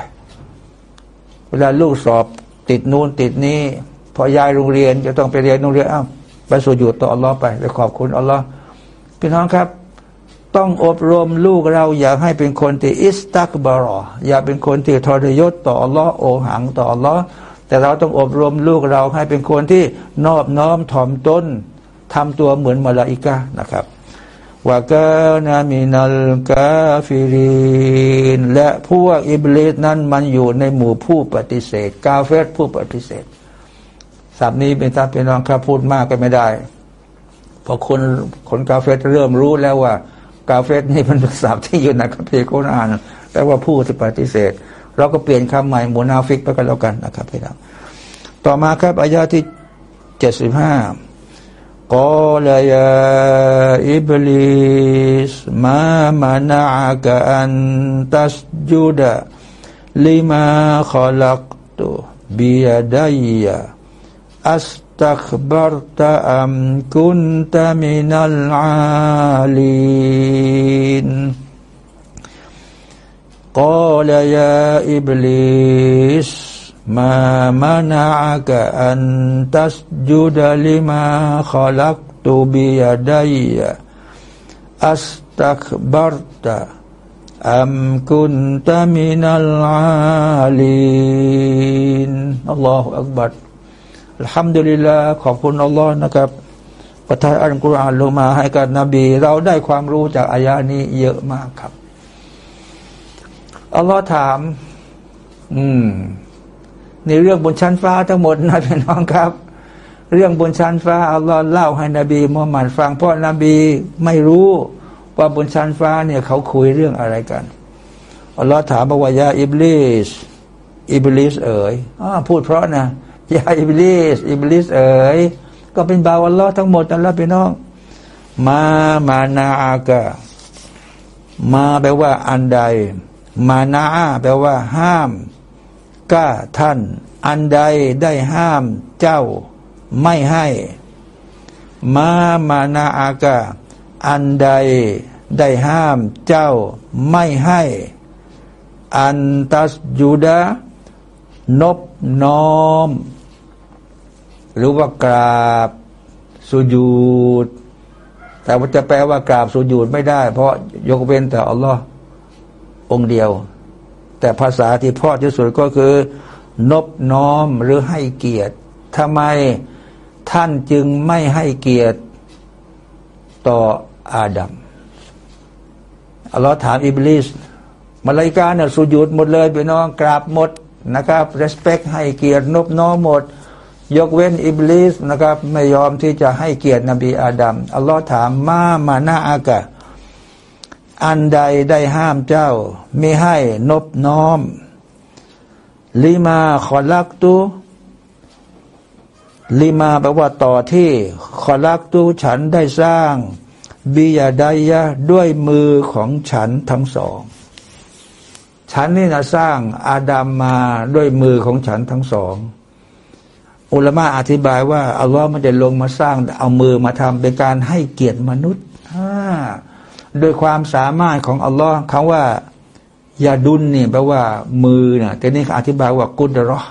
เวลาลูกสอบติดนู่นติดนี้พอยายโรงเรียนจะต้องไปเรียนโรงเรียนอ้าวไปสุญูต่ออัลลอฮ์ไปไปขอบคุณอัลลอฮ์พี่น้องครับ ต้องอบรมลูกเราอย่าให้เป็นคนที่อิสตักบารอ อย่าเป็นคนที่ทรยศต่ออัลลอฮ์โอหังต่ออัลลอฮ์แต่เราต้องอบรมลูกเราให้เป็นคนที่นอบน้อมถ่อมตนทำตัวเหมือนมาลาอิกะนะครับ ว่ากานามินัลกาฟิรินและพวกอิบลิสนั้นมันอยู่ในหมู่ผู้ปฏิเสธ กาเฟตผู้ปฏิเสธสับนี้เป็นตาเป็นน้องครับพูดมากก็ไม่ได้พอคนคนกาเฟรเริ่มรู้แล้วว่า กาเฟรนี่เป็นศัพท์ที่อยู่ในคัมภีร์กุรานแปลว่าผู้ที่ปฏิเสธ เราก็เปลี่ยนคำใหม่มูนาฟิกไปกันแล้วกันนะครับพี่น้องต่อมาครับอายาที่เจ็ดสิบห้า قال يا إبليس ما منعك أن تسجد لما خلقت بيديียะอัสตักบรตะอัมคุนตะมินัลอาลินกอลยาอิบลิส ما منعك أن تسجد لما خلقت بيدي أستكبرت อัมกุนตามินัลอาลีนอัลลอฮฺอักบัดอัลฮัมดุลิลลาขอบคุณอัลลอฮ์นะครับประทานอัลกุรอานลงมาให้กับนบี เราได้ความรู้จากอายานี้เยอะมากครับอัลลอฮ์ถาม อืม ในเรื่องบนชั้นฟ้าทั้งหมดนะพี่น้องครับ เรื่องบนชั้นฟ้าอัลลอฮ์เล่าให้นบีมุฮัมมัดฟังเพราะนบีไม่รู้ว่าบนชั้นฟ้าเนี่ยเขาคุยเรื่องอะไรกันอัลลอฮ์ถามบอกว่าيا إبليس อิบลิสเอ๋ยอพูดเพราะนะ يا إبليس อิบลิสเอ๋ยก็เป็นบ่าวอัลลอฮ์ทั้งหมดนั่นแหละพี่น้อง ما منعك ما แปลว่าอันใด منع แปลว่าห้าม ك ท่าน อันใดได้ห้ามเจ้าไม่ให้ มามานาอากะอันใดได้ห้ามเจ้าไม่ให้ อันตัสยูดานบน้อม หรือว่ากราบสุญูดแต่ว่าจะแปลว่ากราบสุญูดไม่ได้ เพราะยกเว้นแต่อัลลอฮ์องเดียว แต่ภาษาที่พ่อที่สุดก็คือนบน้อมหรือให้เกียรติทำไมท่านจึงไม่ให้เกียรติต่ออาดัมอัลลอฮ์ถามอิบลิสมาลายกาเนี่ยสุญูดหมดเลยไปน้องกราบหมดนะครับ respect ให้เกียรตินบน้อมหมด ยกเว้นอิบลิสนะครับ ไม่ยอมที่จะให้เกียรตินบีอาดัมอัลลอฮ์ถามมามานาอากะ อันใดได้ห้ามเจ้า ไม่ให้นบน้อม ลิมาขอลักตูลิมาแปลว่าต่อที่ขอลักตูฉันได้สร้าง บิยาดายะด้วยมือของฉันทั้งสอง ฉันนี่นะสร้างอาดัมมาด้วยมือของฉันทั้งสอง อุลมะอธิบายว่าอัลลอฮ์มันจะลงมาสร้างเอามือมาทำเป็นการให้เกียรติมนุษย์ โดยความสามารถของอัลลอฮ์คำว่ายาดุนนี่แปลว่ามือนะแต่นี่อธิบายว่ากุดรอ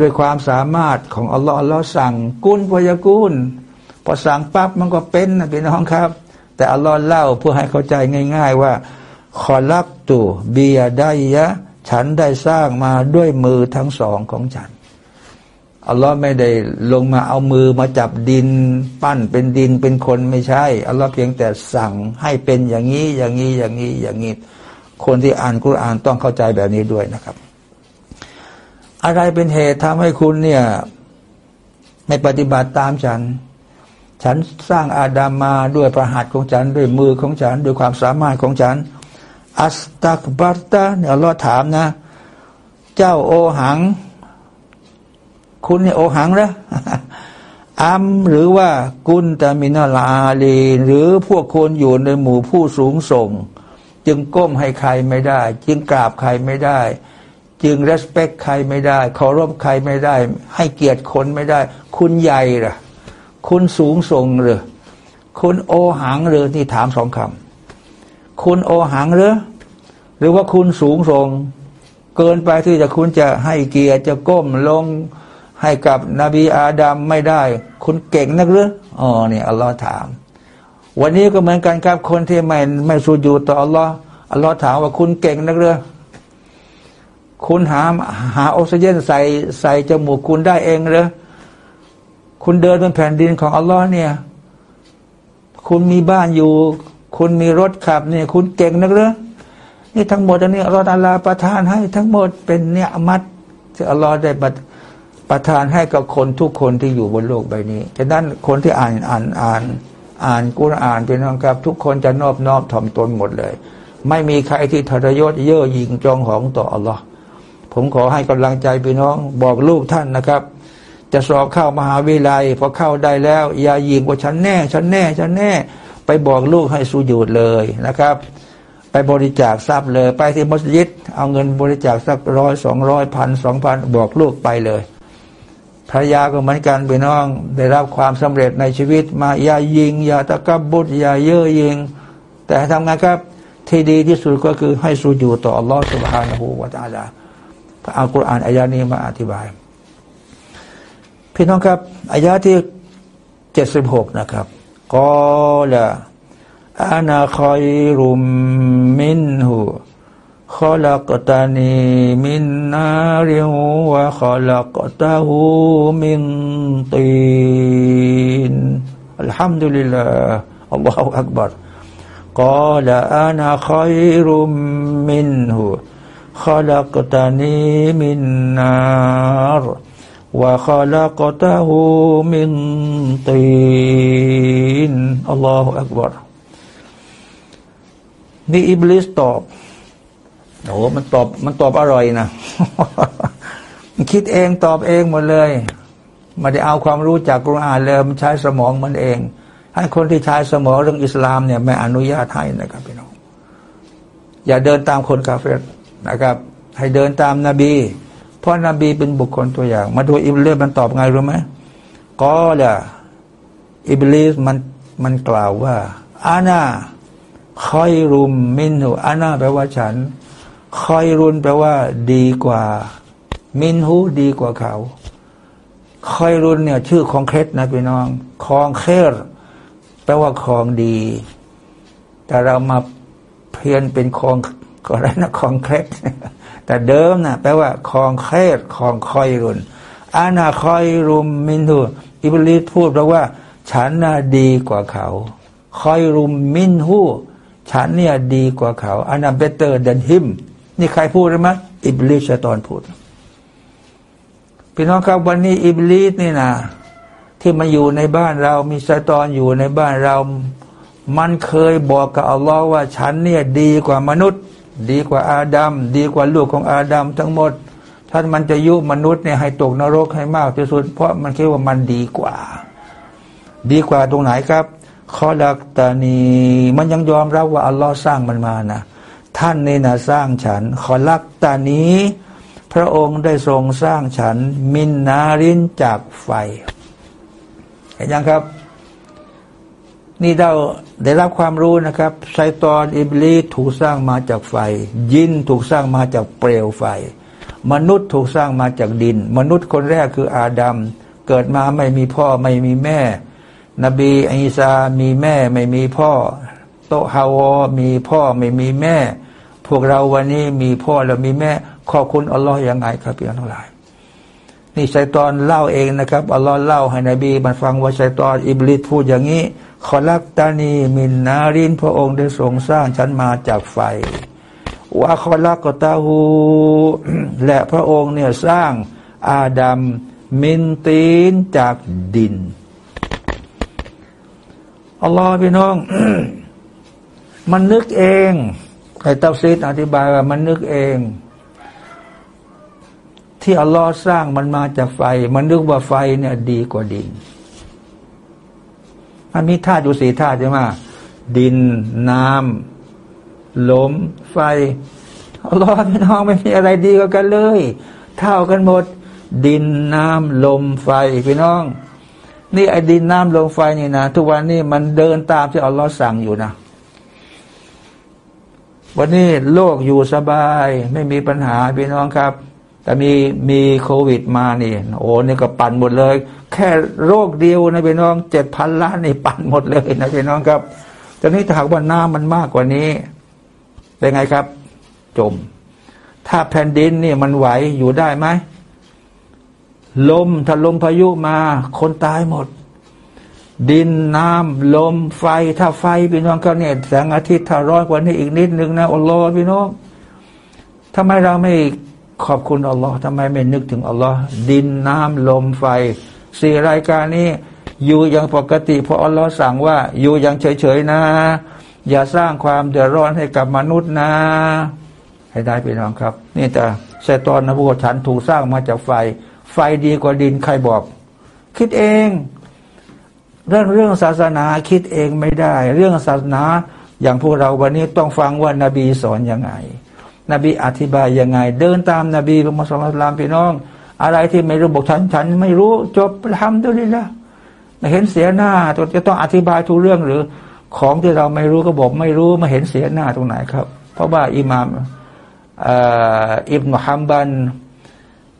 ด้วยความสามารถของอัลลอฮ์อัลลอฮ์สั่งกุลพยากุลพอสั่งปั๊บมันก็เป็นนะพี่น้องครับ แต่อัลลอฮ์เล่าเพื่อให้เข้าใจง่าย ๆ ว่าขอลักตูเบียไดยะ ฉันได้สร้างมาด้วยมือทั้งสองของฉัน อัลลอฮ์ไม่ได้ลงมาเอามือมาจับดิน ปั้นเป็นดินเป็นคนไม่ใช่ อัลลอฮ์เพียงแต่สั่งให้เป็นอย่างนี้อย่างนี้อย่างนี้อย่างนี้ คนที่อ่านกุรอานต้องเข้าใจแบบนี้ด้วยนะครับ อะไรเป็นเหตุทำให้คุณเนี่ยไม่ปฏิบัติตามฉัน ฉันสร้างอาดามมาด้วยประหัตของฉัน ด้วยมือของฉัน ด้วยความสามารถของฉัน อัสตักบัตตาเนี่ยเราถามนะ เจ้าโอหัง คุณเนี่ยโอหังแล้วอัมหรือว่ากุนตามินาลาลีหรือพวกคนอยู่ในหมู่ผู้สูงส่ง จึงก้มให้ใครไม่ได้ จึงกราบใครไม่ได้ จึงเรสเพคใครไม่ได้เคารพใครไม่ได้ ให้เกียรติคนไม่ได้ คุณใหญ่ล่ะคุณสูงส่งหรือคุณโอหังหรือที่ถามสองคำคุณโอหังหรือหรือว่าคุณสูงส่ง เกินไปที่จะคุณจะให้เกียรติจะก้มลง ให้กับนบีอาดัมไม่ได้ คุณเก่งนักหรืออ๋อเนี่ยอัลลอฮ์ถาม วันนี้ก็เหมือนกันครับคนที่ไม่ไม่สูญูต่ออัลลอฮ์อัลลอฮ์ถามว่าคุณเก่งนักหรือคุณหาหาออกซิเจนใส่ใส่จมูกคุณได้เองหรือคุณเดินบนแผ่นดินของอัลลอฮ์เนี่ย คุณมีบ้านอยู่ คุณมีรถขับเนี่ย คุณเก่งนักเหรอนี่ทั้งหมดอันนี้อัลลอฮ์อัลลาประทานให้ทั้งหมดเป็นเนี่ยมัดที่อัลลอฮ์ได้บัด ประทานให้กับคนทุกคนที่อยู่บนโลกใบนี้ฉะนั้นคนที่อ่านอ่านอ่านอ่านกุรอานเป็นน้องครับ ทุกคนจะนอบนอบถ่อมตนหมดเลย ไม่มีใครที่ทรยศเย่อหยิ่งจองหองต่ออัลลอฮ์ผมขอให้กำลังใจพี่น้องบอกลูกท่านนะครับ จะสอบเข้ามหาวิทยาลัยพอเข้าได้แล้ว อย่ายิงว่าฉันแน่ ฉันแน่ฉันแน่ ไปบอกลูกให้สูญูดเลยนะครับ ไปบริจาคทรัพย์เลย ไปที่มัสยิดเอาเงินบริจาคสักร้อยสองร้อยพันสองพันบอกลูกไปเลย ภรรยาก็เหมือนกันไปน้องได้รับความสำเร็จในชีวิต มาอย่ายิง อย่าตะกับบุตรอย่าเย่อยิง แต่ทำไงครับ ที่ดีที่สุดก็คือให้สูญูต่ออัลลอฮฺสุบฮานะฮูวาตาลาพระอัลกุรอานอายานี้มาอธิบาย พี่น้องครับอายาที่เจ็ดสิบหกนะครับกอละอานาคอยรุมมินหู خلقتني من نار وخلقته من طين الحمد لله الله أكبر قال أنا خير منه خلقتني من نار وخلقته من طين الله أكبر นี่อิบลิสตอบ โอ้มันตอบมันตอบอร่อยนะมันคิดเองตอบเองหมดเลยไม่ได้เอาความรู้จากกุรอานเลยมันใช้สมองมันเอง ให้คนที่ใช้สมองเรื่องอิสลามเนี่ยไม่อนุญาตให้นะครับพี่น้อง อย่าเดินตามคนกาเฟรนะครับ ให้เดินตามนาบี เพราะนาบีเป็นบุคคลตัวอย่าง มาดูอิบลิสมันตอบไงรู้ไหมقال อิบลิสมันมันกล่าวว่าأنا خير منه أنا แปลว่าฉัน خير แปลว่า ดีกว่า منه ดีกว่าเขา خير เนี่ย ชื่อคลองเคล็ดนะพี่น้องคลอง خيرแปลว่าคลองดี แต่เรามาเพียนเป็นคองก็ได้นะคองเคล็ดแต่เดิมนะแปลว่าคองเครคองคอยรุนอาณาคอยรุมมินหูอิบลิสพูดแปลว่า ฉันน่ะดีกว่าเขา خير منه ฉันเนี่ยดีกว่าเขาอันนั้น better than him นี่ นี่ใครพูดหรือมั้ยอิบลิสตอนพูด พี่น้องครับวันนี้อิบลิสนี่นะที่มาอยู่ในบ้านเรามีชาตอนอยู่ในบ้านเรา มันเคยบอกกับอัลลอฮ์ว่าฉันเนี่ยดีกว่ามนุษย์ ดีกว่าอาดัมดีกว่าลูกของอาดัมทั้งหมดท่านมันจะยุมนุษย์เนี่ยให้ตกนรกให้มากที่สุด เพราะมันคิดว่ามันดีกว่า ดีกว่าตรงไหนครับข้อลักตานีมันยังยอมรับว่าอัลลอฮ์สร้างมันมานะ ท่านนี่นะสร้างฉัน ขอลักตานี้ พระองค์ได้ทรงสร้างฉัน มินนารินจากไฟ เห็นยังครับ นี่เราได้รับความรู้นะครับไซตอนอิบลีถูกสร้างมาจากไฟ ยินถูกสร้างมาจากเปลวไฟ มนุษย์ถูกสร้างมาจากดิน มนุษย์คนแรกคืออาดัมเกิดมาไม่มีพ่อไม่มีแม่ นบีอีสามีแม่ไม่มีพ่อโตฮาวมีพ่อไม่มีแม่ วกเราวันนี้มีพ่อและมีแม่ ขอบคุณอัลลอฮ์ยังไงครับพี่น้องทั้งหลาย นี่ชัยตอนเล่าเองนะครับอัลลอฮ์เล่าให้นบีมันฟังว่าชัยตอนอิบลิสพูดอย่างนี้ขอลักตานีมินนารินพระองค์ได้ทรงสร้างฉันมาจากไฟว่าขอลักกตาหูและพระองค์เนี่ยสร้างอาดัมมินตีนจากดินอัลลอฮ์พี่น้อง มันนึกเอง ไอ้ตัฟซีรอธิบายว่ามันนึกเอง ที่อัลลอฮ์สร้างมันมาจากไฟ มันนึกว่าไฟเนี่ยดีกว่าดิน มันมีธาตุอยู่สี่ธาตุใช่ไหมดินน้ำลมไฟอัลลอฮ์พี่น้องไม่มีอะไรดีกว่ากันเลย เท่ากันหมด ดินน้ำลมไฟพี่น้อง นี่ไอ้ดินน้ำลมไฟนี่นะทุกวันนี้มันเดินตามที่อัลลอฮ์สั่งอยู่นะ วันนี้โลกอยู่สบาย ไม่มีปัญหาพี่น้องครับ แต่มีมีโควิดมานี่ โอ้นี่ก็ปั่นหมดเลย แค่โรคเดียวนะพี่น้องเจ็ดพันล้านนี่ปั่นหมดเลยนะพี่น้องครับแต่นี้ถ้าหากว่าน้ำมันมากกว่านี้เป็นไงครับ จม ถ้าแผ่นดินนี่มันไหวอยู่ได้ไหมลมถ้าลมพายุมา คนตายหมด ดินน้ำลมไฟถ้าไฟพี่น้องก็เนี่ยแสงอาทิตย์ถ้าร้อนกว่านี้อีกนิดนึงนะอัลลอฮ์พี่น้องทำไมเราไม่ขอบคุณอัลลอฮ์ทำไมไม่นึกถึงอัลลอฮ์ดินน้ำลมไฟสี่รายการนี้อยู่อย่างปกติเพราะอัลลอฮ์สั่งว่า อยู่อย่างเฉยๆนะ อย่าสร้างความเดือดร้อนให้กับมนุษย์นะ ให้ได้พี่น้องครับ นี่แต่เซตอนนะพวกฉันถูกสร้างมาจากไฟ ไฟดีกว่าดินใครบอก คิดเอง เรื่องเรื่องศาสนาคิดเองไม่ได้ เรื่องศาสนาอย่างพวกเราวันนี้ต้องฟังว่านาบีสอนยังไง นบีอธิบายยังไง เดินตามนาบีมุสลิมพี่น้อง อะไรที่ไม่รู้บอกฉันฉันไม่รู้จบทำด้วยละเห็นเสียหน้าจะต้องอธิบายทุกเรื่องหรือของที่เราไม่รู้ก็บอกไม่รู้มาเห็นเสียหน้าตรงไหนครับ เพราะว่าอิหมามอิบนุฮัมบัน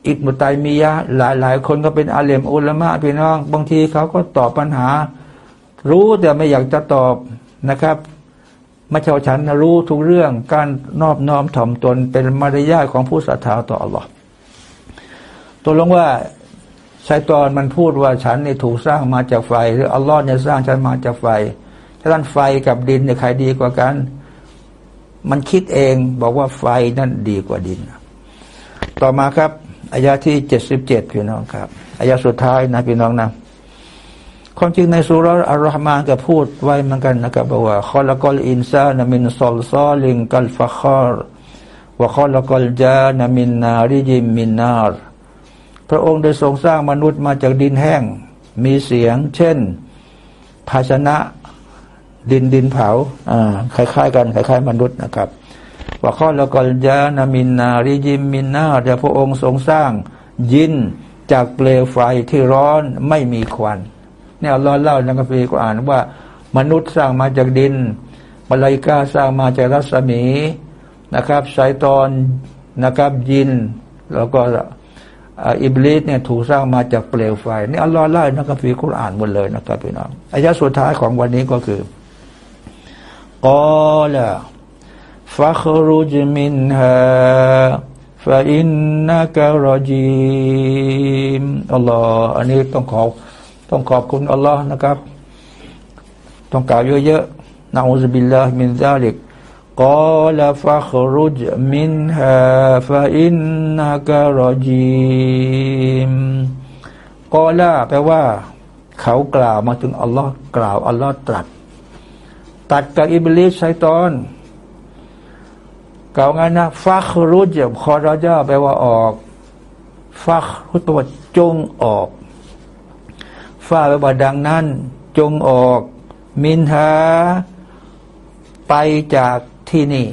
อิบมุตัยมียะหลายหลายคนก็เป็นอาเลมอุลามะพี่น้อง บางทีเขาก็ตอบปัญหา รู้แต่ไม่อยากจะตอบนะครับมาช่าฉันรู้ทุกเรื่องการนอบน้อมถ่อมตนเป็นมารยาทของผู้ศรัทธาต่ออัลลอฮ์ตัวลงว่าชายตอนมันพูดว่าฉันนี่ถูกสร้างมาจากไฟ หรืออัลลอฮ์เนี่ยสร้างฉันมาจากไฟฉะนั้นไฟกับดินเนี่ยใครดีกว่ากัน มันคิดเองบอกว่าไฟนั่นดีกว่าดิน ต่อมาครับ อายาที่เจ็ดสิบเจ็ดพี่น้องครับอายาสุดท้ายนะพี่น้องนะความจริงในสุรอัลรอฮ์มานก็พูดไว้เหมือนกันนะครับบอกว่าขอละกอลอินซานมินซอลซอลิงกัลฟะคอรว่าขอละกอลจานมินนาริจิมมินนารพระองค์ได้ทรงสร้างมนุษย์มาจากดินแห้ง มีเสียง เช่น ภาชนะดินดินเผาอ่าคล้ายๆ กันคล้าย ๆ มนุษย์นะครับ ว่าข้อละกอลยานามินนาริจิมมินนาแต่พระองค์ทรงสร้าง ยินจากเปลวไฟที่ร้อนไม่มีควันเนี่ยเราเล่าในกัมภีร์กุอ่านว่า มนุษย์สร้างมาจากดินมาลายกาสร้างมาจากรัศมีนะครับไซตอนนะครับยิน แล้วก็อิบลิสเนี่ยถูกสร้างมาจากเปลวไฟนี่อัลลอฮ์เล่าในกัมภีร์กุรอานหมดเลยนะครับพี่น้องอายะสุดท้ายของวันนี้ก็คือกอละ ฟัครุจมินฮาฟาอินนักรจิมอัลลอฮ์อันนี้ต้องขอบต้องขอบคุณอัลลอฮ์นะครับ ต้องกล่าวเยอะๆนะأعوذ بالله من ذلك قال فاخرج منها فإنك رجيم قال แปลว่า เขากล่าวมาถึงอัลลอฮ์กล่าวอัลลอฮ์ตรัสตรัสกับอิบลิสชัยตอน กล่าวงั้นนะفاخرج خرج แปลว่าออก ฟักรุจแปลว่าจงออกฟ้าแปลว่าดังนั้น จงออก มินหาไปจากที่นี่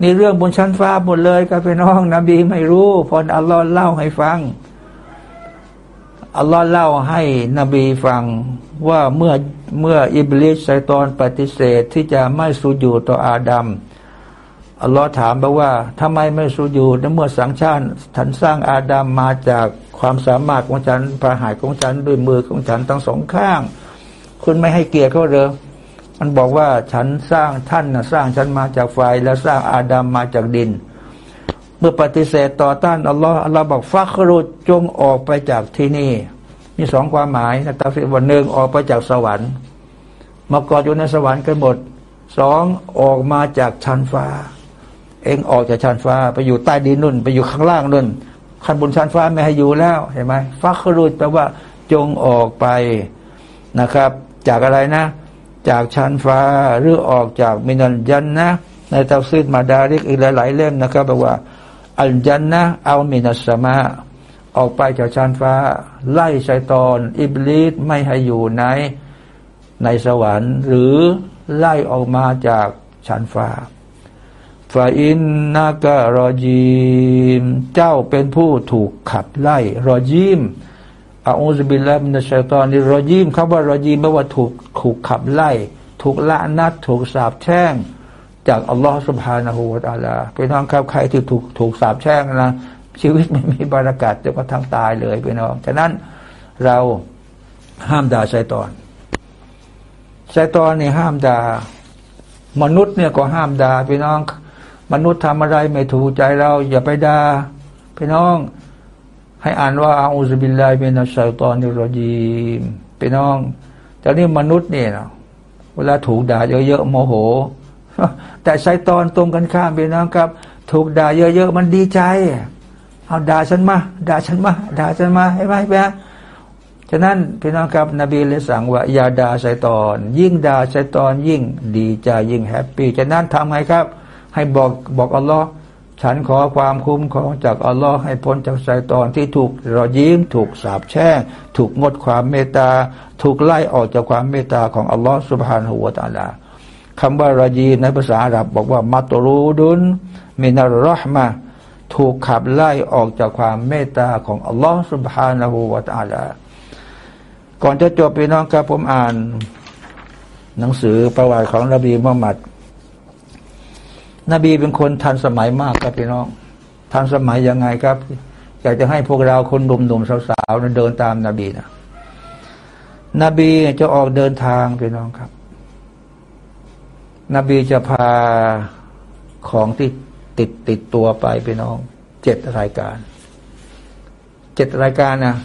นี่เรื่องบนชั้นฟ้าหมดเลยกับพี่น้อง นบีไม่รู้พออัลลอฮ์เล่าให้ฟังอัลลอฮ์เล่าให้นบีฟังว่าเมื่อเมื่ออิบลิสไซตอนปฏิเสธที่จะไม่สูญูต่ออาดัม อัลลอฮ์ถามบอกว่าทำไมไม่สูญูในเมื่อสังชาติฉันสร้างอาดัมมาจากความสามารถของฉันพระหายของฉันด้วยมือของฉันทั้งสองข้าง คุณไม่ให้เกียรติเขาเลยมันบอกว่าฉันสร้างท่านนะสร้างฉันมาจากไฟแล้วสร้างอาดัมมาจากดิน เมื่อปฏิเสธต่อต้านอัลลอฮ์อัลลอฮ์บอกฟักรุจงออกไปจากที่นี่มีสองความหมายนะตาฟิวันหนึ่งออกไปจากสวรรค์มากอดอยู่ในสวรรค์กันหมดสองออกมาจากชั้นฟ้า เองออกจากชั้นฟ้า ไปอยู่ใต้ดินนุ่น ไปอยู่ข้างล่างนุ่นขั้นบนชั้นฟ้าไม่ให้อยู่แล้วเห็นไหมฟักรุดแปลว่าจงออกไปนะครับ จากอะไรนะ จากชั้นฟ้าหรือออกจากมินันยันนะในตาซีดมาดาริกอีกหลายๆเล่มนะครับแปลว่า อัลจันนะเอามินัสมาออกไปจากชั้นฟ้า ไล่ชัยตอน อิบลิสไม่ให้อยู่ในในสวรรค์ หรือไล่ออกมาจากชั้นฟ้า ฟาอินนากะรอจีม เจ้าเป็นผู้ถูกขับไล่รอจีมอาอุซบิลลามินชัยตอนนี้รอจีมคำว่ารอจีมแปลว่าถูกถูกขับไล่ ถูกละนัดถูกสาบแช่ง จากอัลลอฮฺสุบฮานาหูวาตาลาไปน้องครับใครที่ถูกถูกสาบแช่งนะชีวิตไม่มีบารักาศจะมาทางตายเลยไปน้องฉะนั้นเราห้ามด่าชัยตอนชัยตอนนี่ห้ามด่ามนุษย์เนี่ยก็ห้ามด่าพี่น้อง มนุษย์ทำอะไรไม่ถูกใจเรา อย่าไปด่าพี่น้อง ให้อ่านว่าอาอุซบิลลาเมนัสไซตอนนิโรจีมพี่น้องแต่นี่มนุษย์เนี่ยเวลาถูกด่าเยอะๆโมโห แต่ไซตอนตรงกันข้ามพี่น้องครับ ถูกด่าเยอะๆมันดีใจเอาด่าฉันมาด่าฉันมาด่าฉันมาให้ไหมแม่ฉะนั้นพี่น้องครับนบีเลยสั่งว่าอย่าด่าไซตอน ยิ่งด่าไซตอนยิ่งดีใจยิ่งแฮปปี้ฉะนั้นทำไงครับ ให้บอกบอกอัลลอฮ์ฉันขอความคุ้มครองจากอัลลอฮ์ให้พ้นจากไซตอนที่ถูกรอยิ้มถูกสาบแช่ง ถูกงดความเมตตา ถูกไล่ออกจากความเมตตาของอัลลอฮ์สุบฮานหูวตาลาคำว่ารอยีในภาษาอาหรับบอกว่ามัตรูดุนมินารรหมาถูกขับไล่ออกจากความเมตตาของอัลลอฮ์สุบฮานาหูวาตาลาก่อนจะจบพี่น้องครับผมอ่าน หนังสือประวัติของนบีมุฮัมมัด นบีเป็นคนทันสมัยมากครับพี่น้อง ทันสมัยยังไงครับ อยากจะให้พวกเราคนหนุ่มๆสาวๆเดินตามนาบีนะนบีจะออกเดินทางพี่น้องครับ นบีจะพาของที่ติดติดตัวไปไปน้องเจ็ดรายการเจ็ดรายการนะ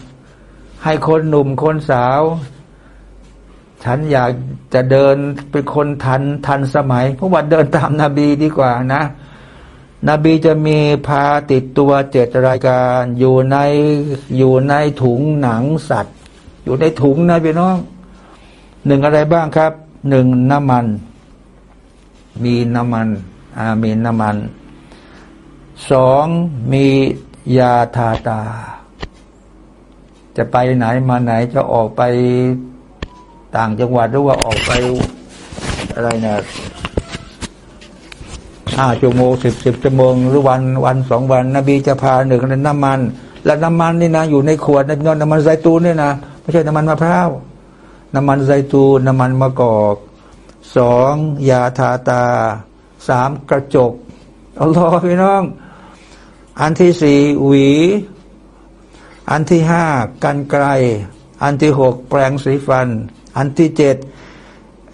ให้คนหนุ่มคนสาว ฉันอยากจะเดินเป็นคนทันทันสมัย เพราะว่าเดินตามนาบีดีกว่านะ นบีจะมีพาติดตัวเจ็ดรายการอยู่ในอยู่ในถุงหนังสัตว์ อยู่ในถุงนะพี่น้องหนึ่งอะไรบ้างครับหนึ่งน้ำมัน มีน้ำมันอามีน้ำมันสองมียาทาตา จะไปไหนมาไหนจะออกไป ต่างจังหวัดหรือว่าออกไปอะไรนะห้าชั่วโมงสิบสิบชั่วโมงหรือวันวันสองวัน นบีจะพาหนึ่งน้ำมัน และน้ำมันนี่นะอยู่ในขวดน้ำมันไซตูนนี่นะไม่ใช่น้ำมันมะพร้าวน้ำมันไซตูนน้ำมันมะกอกสองยาทาตาสามกระจกอัลลอฮ์พี่น้อง อันที่สี่หวี อันที่ห้ากันไกล อันที่หกแปรงสีฟัน อันที่เจ็ด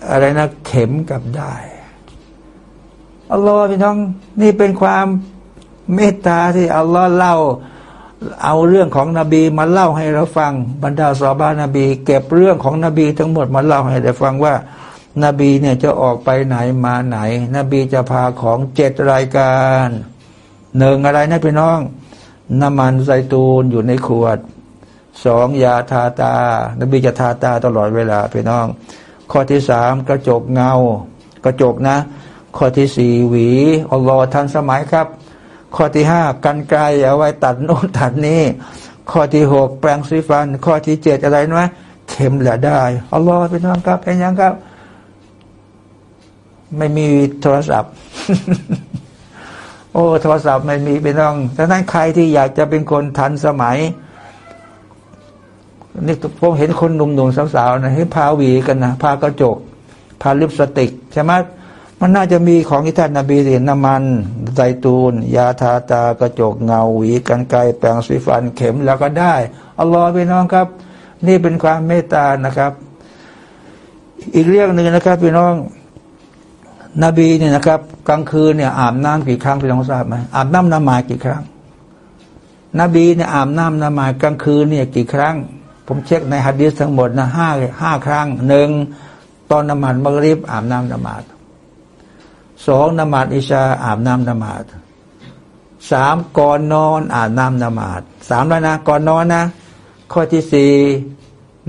อะไรนะเข็มกับได้อัลลอฮ์พี่น้องนี่เป็นความเมตตาที่อัลลอฮ์เล่า เอาเรื่องของนบีมาเล่าให้เราฟัง บรรดาสาบานาบี เก็บเรื่องของนบีทั้งหมดมาเล่าให้เราฟังว่า นบีเนี่ยจะออกไปไหนมาไหน นบีจะพาของเจ็ดรายการหนึ่งอะไรนะพี่น้อง น้ำมันไซตูนอยู่ในขวด สองยาทาตา นบีจะทาตาตลอดเวลาพี่น้อง ข้อที่สามกระจกเงา กระจกนะ ข้อที่สี่หวีอัลลอฮ์ทันสมัยครับ ข้อที่ห้ากันไกลเอาไว้ตัดโน้นตัดนี้ข้อที่หกแปรงสีฟัน ข้อที่เจ็ดอะไรนะเข็มเหลือได้อัลลอฮ์พี่น้องครับเป็นยังครับ ไม่มีโทรศัพท์ โอ้โทรศัพท์ไม่มีเป็นต้องดังนั้นใครที่อยากจะเป็นคนทันสมัย นี่ผมเห็นคนหนุ่มๆสาวๆนะให้พาหวีกันนะพากระจก พาลิปสติกใช่ไหมมันน่าจะมีของที่ท่านนาบีเห็นน้ำมันไซตูน ยาทาตากระจกเงาหวีกันไกแปรงสีฟันเข็มแล้วก็ได้อัลลอฮ์พี่น้องครับ นี่เป็นความเมตตานะครับ อีกเรื่องหนึ่งนะครับพี่น้อง นบีเนี่ยนะครับ กลางคืนเนี่ยอาบน้ำกี่ครั้งพี่น้องทราบไหมอาบน้ำนมากี่ครั้ง นบีเนี่ยอาบน้ำนมากลางคืนเนี่ยกี่ครั้ง ผมเช็คในฮะดีษทั้งหมดนะห้าห้าครั้งหนึ่งตอนนมาดมักริบอาบน้ำนมาดสองนมาดอิชาอาบน้ำนมาดสามก่อนนอนอาบน้ำนมาดสามแล้วนะก่อนนอนนะ ข้อที่สี่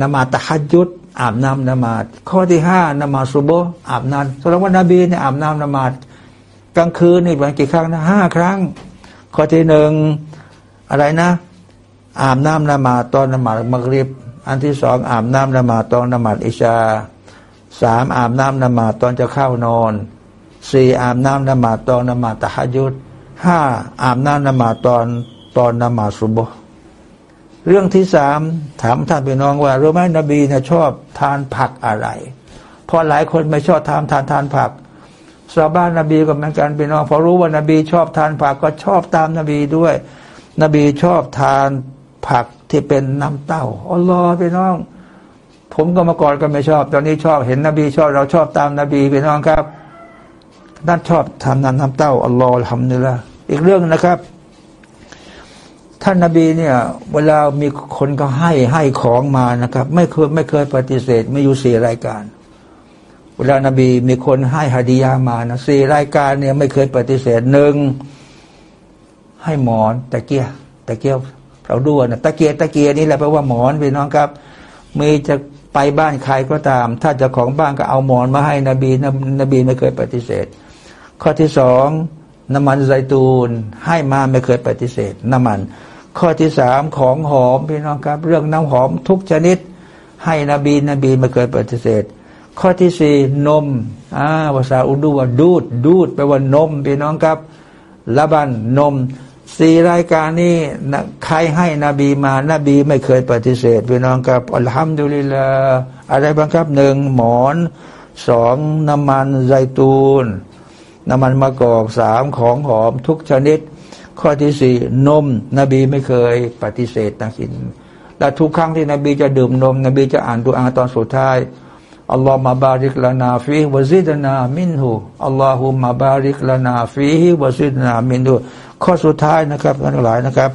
นมาตะฮัดยุดอาบน้ำนมาดข้อที่ห้านมาสุโบอาบน้ำแสดงว่านบีเนี่ยอาบน้ำนมาดกลางคืนนี่เป็นกี่ครั้งนะห้าครั้ง ข้อที่หนึ่งอะไรนะ อาบน้ำนมาตอนนมาดมักริบ อันที่สองอาบน้ำนมาตอนนมาดอิชาสามอาบน้ำนมาตอนจะเข้านอนสี่อาบน้ำนมาตอนนมาตะฮยุดห้าอาบน้ำนมาตอนตอนนมาสุโบเรื่องที่สามถามท่านพี่น้องว่ารู้ไหมนบีนี่ยชอบทานผักอะไร เพราะหลายคนไม่ชอบทานทานทานผักชาวบ้านนบีก็เหมือนกันพี่น้องพอรู้ว่านบีชอบทานผักก็ชอบตามนบีด้วย นบีชอบทาน ผักที่เป็นน้ำเต้าอัลลอฮ์พี่น้อง ผมก็มาก่อนก็ไม่ชอบ ตอนนี้ชอบเห็นนบีชอบเราชอบตามนบีพี่น้องครับนั่นชอบทำน้ำน้ำเต้าอัลลอฮ์ทำนี่ละอีกเรื่องนะครับ ท่านนาบีเนี่ย เวลามีคนก็ให้ให้ของมานะครับ ไม่เคยไม่เคยปฏิเสธ ไม่อยู่สี่รายการ เวลานาบีมีคนให้ฮาดียามานะสี่รายการเนี่ย ไม่เคยปฏิเสธหนึ่งให้หมอนตะเกียตะเกียบ เราดูนะตะเกียตะเกียนี่แหละแปลว่าหมอนพี่น้องครับมีจะไปบ้านใครก็ตาม ถ้าเจ้าของบ้านก็เอาหมอนมาให้นบีนนบีไม่เคยปฏิเสธ ข้อที่สองน้ำมันไซตูนให้มาไม่เคยปฏิเสธ น้ำมัน ข้อที่สามของหอมพี่น้องครับ เรื่องน้ำหอมทุกชนิด ให้นบีนบีไม่เคยปฏิเสธ ข้อที่สี่นมอ่าภาษาอุดูว่าดูดดูดแปลว่านมพี่น้องครับละบันนม สี่รายการนี้ใครให้นบีมา นบีไม่เคยปฏิเสธพี่น้องครับอัลฮัมดุลิลลาอะไรบ้างครับหนึ่งหมอนสองน้ำมันไซตูน น้ำมันมะกอกสามของหอมทุกชนิด ข้อที่สี่นม นบีไม่เคยปฏิเสธนะสินแต่ทุกครั้งที่นบีจะดื่มนม นบีจะอ่านตัวอาตอนสุดท้ายอัลลอฮ์มาบาริกลานาฟีวะซิดนามินหูอัลลอฮุมาบาริกลานาฟีวะซิดนามินหู ข้อสุดท้ายนะครับท่านหลายนะครับ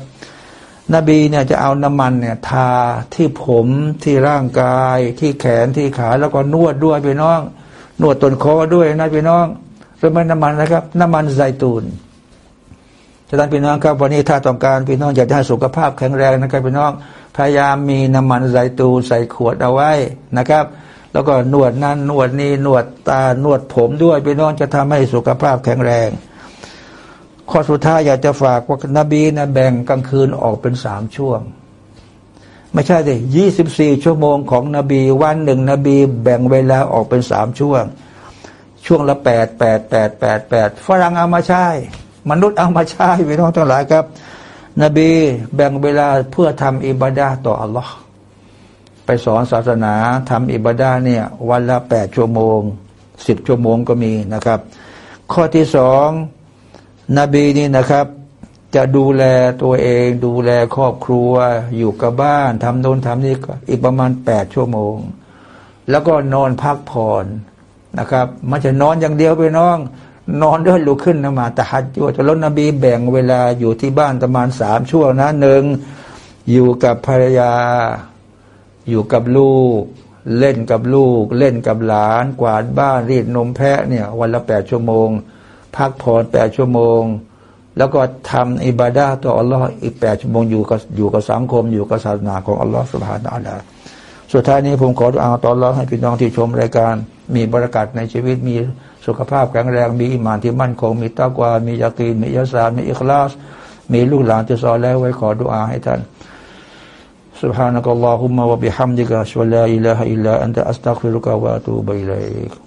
นบีเนี่ยจะเอาน้ำมันเนี่ยทาที่ผมที่ร่างกาย ที่แขนที่ขาแล้วก็นวดด้วยพี่น้อง นวดต้นคอด้วยนะพี่น้องเป็นน้ำมันนะครับ น้ำมันไซตูนจะท่านพี่น้องครับวันนี้ถ้าต้องการพี่น้องอยากจะให้สุขภาพแข็งแรงนะครับพี่น้องพยายามมีน้ำมันไซตูนใส่ขวดเอาไว้นะครับ แล้วก็นวดนั่นนวดนี่นวดตานวดผมด้วยพี่น้องจะทำให้สุขภาพแข็งแรง ข้อสุดท้ายอยากจะฝากว่านบีนะแบ่งกลางคืนออกเป็นสามช่วง ไม่ใช่ดิยี่สิบสี่ชั่วโมงของนบีวันหนึ่งนบี แบ่งเวลาออกเป็นสามช่วง ช่วงละแปดแปดแปดแปดแปดฝรั่งเอามาใช้มนุษย์เอามาใช้พี่น้องทั้งหลายครับ นบีแบ่งเวลาเพื่อทำอิบาดาต่ออัลลอฮ์ไปสอนศาสนาทำอิบาดาเนี่ย วันละแปดชั่วโมงสิบชั่วโมงก็มีนะครับ ข้อที่สอง นบีนี่นะครับ จะดูแลตัวเอง ดูแลครอบครัว อยู่กับบ้านทำโน่นทำนี่ก็อีกประมาณแปดชั่วโมง แล้วก็นอนพักผ่อนนะครับมันจะนอนอย่างเดียวไปน้อง นอนด้วยลุกขึ้นนมาตะฮัดจุดแล้วนบีแบ่งเวลาอยู่ที่บ้านประมาณสามชั่วนะหนึ่งอยู่กับภรรยา อยู่กับลูก เล่นกับลูก เล่นกับหลาน กวาดบ้านรีดนมแพะเนี่ย วันละแปดชั่วโมง พักผ่อนแปดชั่วโมง แล้วก็ทำอิบาดาต่ออัลลอฮ์อีกแปดชั่วโมงอยู่กับอยู่กับสังคม อยู่กับศาสนาของอัลลอฮ์สุบฮานาอัลลอฮ์สุดท้ายนี้ผมขอดุอาต่ออัลลอฮ์ให้พี่น้องที่ชมรายการ มีบรารักัดในชีวิตมีสุขภาพแข็งแรงมีอิมานที่มั่นคงมีตากวามียากีนมียาสามีอิคลาส มีลูกหลานที่สอนแล้วไว้ขอดุอาให้ท่าน سبحانك اللهم وبحمدك أشهد أن لا إله إلا أنت أستغفرك وأتوب إليك